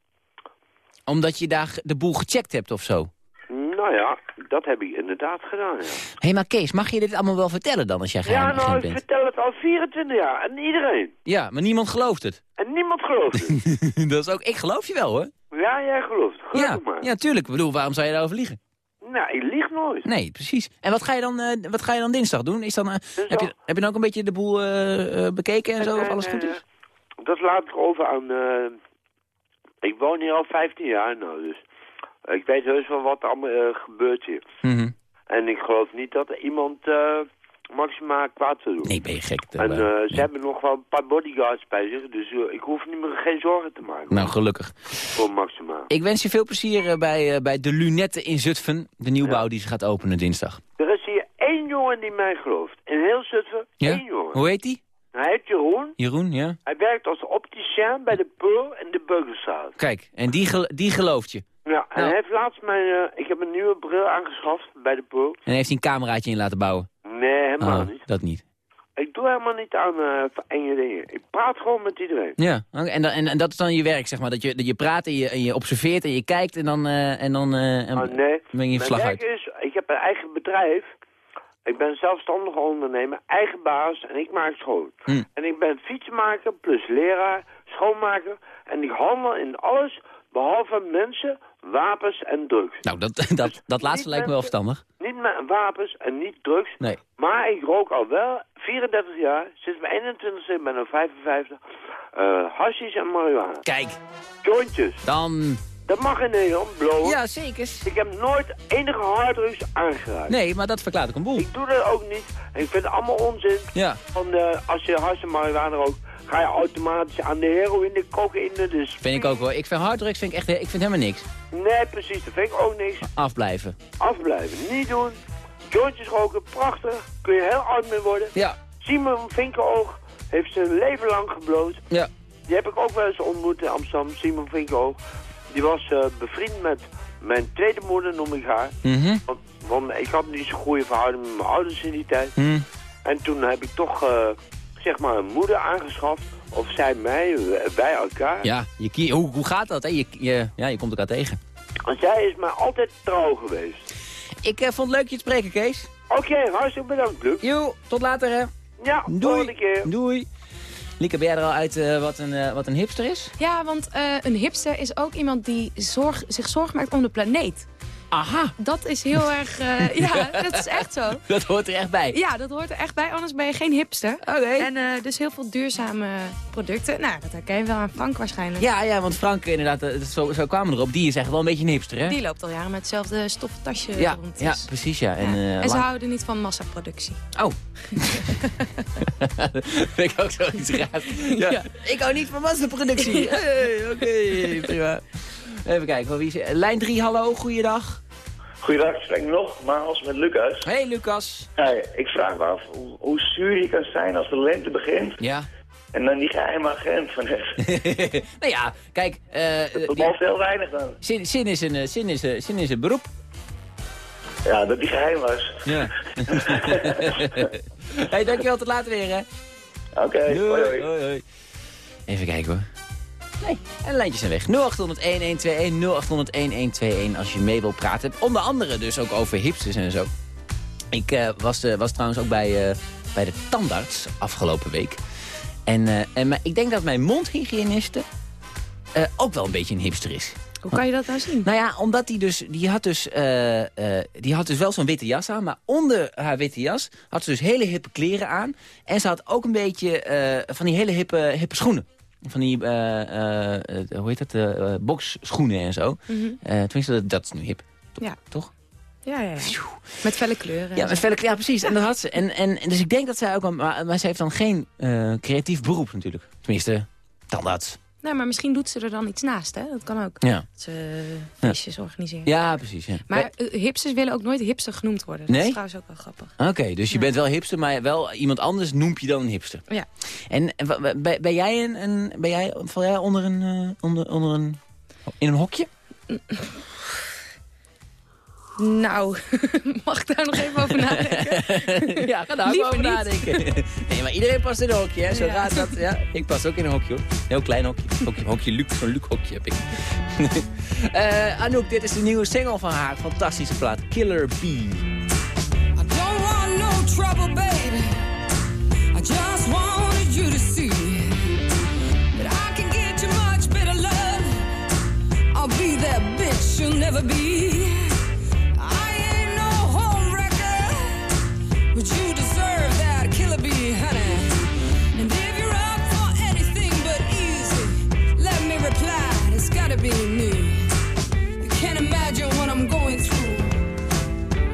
Omdat je daar de boel gecheckt hebt of zo? Nou ja, dat heb ik inderdaad gedaan, ja. Hé, hey, maar Kees, mag je dit allemaal wel vertellen dan als jij Ja, geheimagent nou, ik bent? vertel het al 24 jaar. En iedereen. Ja, maar niemand gelooft het. En niemand gelooft het. dat is ook, ik geloof je wel, hoor. Ja, jij gelooft. Gelukkig Ja, maar. ja, tuurlijk. Ik bedoel, waarom zou je daarover liegen? Nou, ik lieg nooit. Nee, precies. En wat ga je dan, eh, wat ga je dan dinsdag doen? Is dan, eh, heb, je, heb je dan ook een beetje de boel eh, bekeken en zo, of alles goed is? Dat laat ik over aan... ik woon hier al 15 jaar nou, dus... Ik weet heus wel wat er allemaal gebeurt hier. Mhm. En ik geloof niet dat er iemand maximaal kwaad wil doen. Nee, ben je gek. En eh, ze hebben nog wel een paar bodyguards bij zich, dus eh, ik hoef niet meer geen zorgen te maken Nou, gelukkig. voor Maxima. Ik wens je veel plezier eh, bij, eh, bij de Lunetten in Zutphen. De nieuwbouw die ze gaat openen dinsdag. Er is hier één jongen die mij gelooft. In heel Zutphen, Ja? één jongen. Hoe heet die? Hij heet Jeroen. Jeroen, ja? Hij werkt als opticien bij de Pearl in de Beugelstraat. Kijk, en die, gel- die gelooft je. Ja, en hij heeft laatst mijn... eh, ik heb een nieuwe bril aangeschaft bij de Pearl. En heeft hij een cameraatje in laten bouwen. Nee, helemaal Oh, niet. dat niet. Ik doe helemaal niet aan eh enge dingen. Ik praat gewoon met iedereen. Ja, en, dan- en, en dat is dan je werk, zeg maar. Dat je, dat je praat en je, en je observeert en je kijkt en dan, eh, en dan en Oh, nee. ben je werk uit. is, ik heb een eigen bedrijf. Ik ben zelfstandig ondernemer, eigen baas en ik maak schoon. Hm. En ik ben fietsenmaker plus leraar, schoonmaker. En ik handel in alles behalve mensen, wapens en drugs. Nou, dat, dat, dat laatste lijkt me wel verstandig. Niet met wapens en niet drugs. Nee. Maar ik rook al wel 34 jaar, sinds mijn 21ste, ik ben nu 55, eh hashish en marihuana. Kijk. Jointjes. Dan... Dat mag in Nederland, blowen. Ja, zeker. Ik heb nooit enige harddrugs aangeraakt. Nee, maar dat verklaart ook een boel. Ik doe dat ook niet. Ik vind het allemaal onzin. Ja. Van, eh, als je hash en marihuana rookt, ga je automatisch aan de heroïne, de cocaïne, dus... Vind ik ook wel. Ik vind harddrugs vind ik echt ik vind helemaal niks. Nee, precies, dat vind ik ook niks. Afblijven. Afblijven, niet doen. Jointjes roken, prachtig. Kun je heel oud mee worden. Ja. Simon Vinkenoog heeft zijn leven lang gebloot. Ja. Die heb ik ook wel eens ontmoet in Amsterdam, Simon Vinkenoog. Die was eh, bevriend met mijn tweede moeder, noem ik haar. Mhm. Want, want ik had niet zo'n goede verhouding met mijn ouders in die tijd. Hm. En toen heb ik toch, eh, zeg maar, een moeder aangeschaft. Of zij mij, wij elkaar. Ja, je, hoe, hoe gaat dat? Hè? Je, je, ja, je komt elkaar tegen. En zij is mij altijd trouw geweest. Ik eh, vond het leuk je te spreken, Kees. Oké, hartstikke bedankt, Luc. Jo, tot later, hè. Ja, Doei. volgende keer. Doei. Lieke, ben jij er al uit eh, wat, een, eh, wat een hipster is? Ja, want eh, een hipster is ook iemand die zorg, zich zorg maakt om de planeet. Aha. Dat is heel erg... eh, ja, dat is echt zo. Dat hoort er echt bij. Ja, dat hoort er echt bij, anders ben je geen hipster. Oké. En eh, dus heel veel duurzame producten. Nou, dat herken je wel aan Frank waarschijnlijk. Ja, ja, want Frank, inderdaad, eh, zo, zo kwamen we erop. Die is echt wel een beetje een hipster, hè? Die loopt al jaren met hetzelfde stoffen tasje ja, rond. ja, dus- precies, ja. En, Ja. en ze houden niet van massaproductie. Oh. vind ik ook zoiets raars. Ja. Ik hou niet van massaproductie. Ja. Hey, Oké, prima. Even kijken, wie is... Lijn 3, hallo, goeiedag. Goeiedag, ik spreek nogmaals met Lucas. Hey, Lucas. Hey, ik vraag me af hoe, hoe zuur je kan zijn als de lente begint. Ja. En dan die geheime agent van nou ja, kijk... eh Dat belooft heel weinig dan. zin, zin, is een, eh, zin, is, een- zin is een beroep. Ja, dat die geheim was. Ja. hey, dankjewel, tot later weer, hè. Oké, Doei. hoi, hoi. hoi, hoi. Even kijken hoor. Nee, en de lijntjes zijn weg. 0800-1121, 0800-1121 als je mee wilt praten. Onder andere dus ook over hipsters en zo. Ik eh, was, eh, was trouwens ook bij, eh, bij de tandarts afgelopen week. En, en mijn- ik denk dat mijn mondhygiëniste ook wel een beetje een hipster is. Hoe kan je dat nou zien? Nou ja, omdat die dus, die had dus, die had dus wel zo'n witte jas aan, maar onder haar witte jas had ze dus hele hippe kleren aan. En ze had ook een beetje van die hele hippe, hippe schoenen. Van die, eh, eh, eh, hoe heet dat, eh, boxschoenen en zo. Mhm. Tenminste, dat, dat is nu hip. Ja. Toch? Ja, ja, ja. Met felle kleuren. Ja, met felle, ja precies. En dat had ze. En, en, dus ik denk dat zij ook al, maar, maar ze heeft dan geen creatief beroep natuurlijk. Tenminste, dan Nee, maar misschien doet ze er dan iets naast, hè? Dat kan ook. Ja. Dat ze feestjes organiseren. Ja, precies. Ja. Maar eh, hipsters willen ook nooit hipster genoemd worden. Dat Nee? is trouwens ook wel grappig. Oké, dus je bent wel hipster, maar wel iemand anders noemt je dan een hipster. Ja. En eh, ben jij een, een ben jij, val jij onder een, eh, onder, onder een, in een hokje? Nou, mag ik daar nog even over nadenken? ja, ga daar over niet. nadenken. nee, maar iedereen past in een hokje, hè? Zo Ja. gaat dat. Ja, ik pas ook in een hokje, hoor. Een heel klein hokje. Hokje, hokje Luc, zo'n Luc hokje heb ik. Eh, Anouk, dit is de nieuwe single van haar. Fantastische plaat, Killer Bee. Don't want no trouble, baby. I just wanted you to see that I can get you much better love. I'll be that bitch you'll never be. But you deserve that killer bee, honey. And if you're up for anything but easy, let me reply. It's gotta be me. You can't imagine what I'm going through.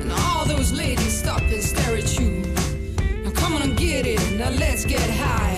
And all those ladies stop and stare at you. Now come on and get it, now let's get higher.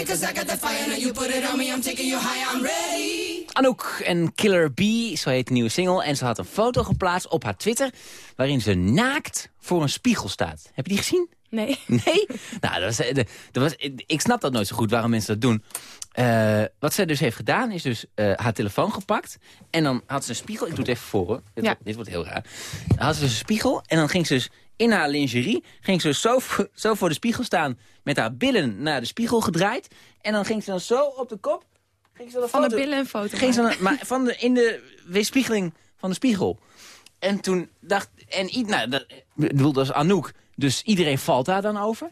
It, cause I got the fire. Now you put it on me, I'm taking you high, I'm ready. Anouk en Killer Bee, zo heet de nieuwe single. En ze had een foto geplaatst op haar Twitter... waarin ze naakt voor een spiegel staat. Heb je die gezien? Nee. Nee? nou, dat was, eh, dat was, ik snap dat nooit zo goed, waarom mensen dat doen. Eh, wat zij dus heeft gedaan, is dus eh, haar telefoon gepakt... en dan had ze een spiegel... Ik doe het even voor, hoor. Dit, wordt, dit wordt heel raar. Dan had ze dus een spiegel en dan ging ze dus in haar lingerie... ging ze zo, voor- zo voor de spiegel staan... met haar billen naar de spiegel gedraaid... en dan ging ze dan zo op de kop... Ging ze dan Van de billen een foto Ging ze dan, maken. maar van de, in de weerspiegeling van de spiegel. En toen dacht... En, nou, dat, ik bedoel, dat is Anouk. Dus iedereen valt daar dan over.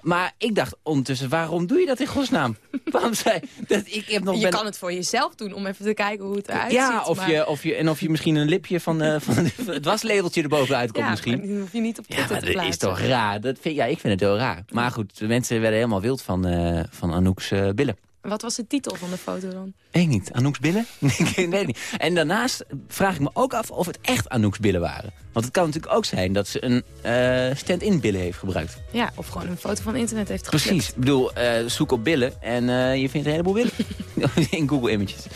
Maar ik dacht ondertussen, waarom doe je dat in godsnaam? waarom zei dat ik heb nog Je ben- kan het voor jezelf doen om even te kijken hoe het eruit ziet. ja, of maar- je, of je, en of je misschien een lipje van, eh, van het waslabeltje erbovenuit komt ja, misschien. die hoef je niet op Ja, maar te dat is toch raar? Dat vind, ja, ik vind het heel raar. Maar goed, de mensen werden helemaal wild van, eh van Anouk's eh, billen. Wat was de titel van de foto dan? Ik niet. Anouk's billen? ik weet niet. En daarnaast vraag ik me ook af of het echt Anouk's billen waren. Want het kan natuurlijk ook zijn dat ze een eh, stand-in billen heeft gebruikt. Ja, of gewoon een foto van internet heeft geklikt. Precies. Ik bedoel, eh, zoek op billen en eh, je vindt een heleboel billen. in Google Images.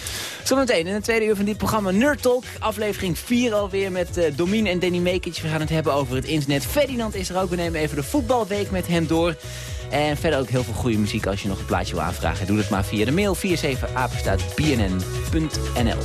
Zometeen in het tweede uur van dit programma Nerd Talk. Aflevering 4 alweer met Domien en Danny Mekic. We gaan het hebben over het internet. Ferdinand is er ook. We nemen even de voetbalweek met hem door. En verder ook heel veel goede muziek als je nog een plaatje wil aanvragen. Doe dat maar via de mail 47apenstaatbnn.nl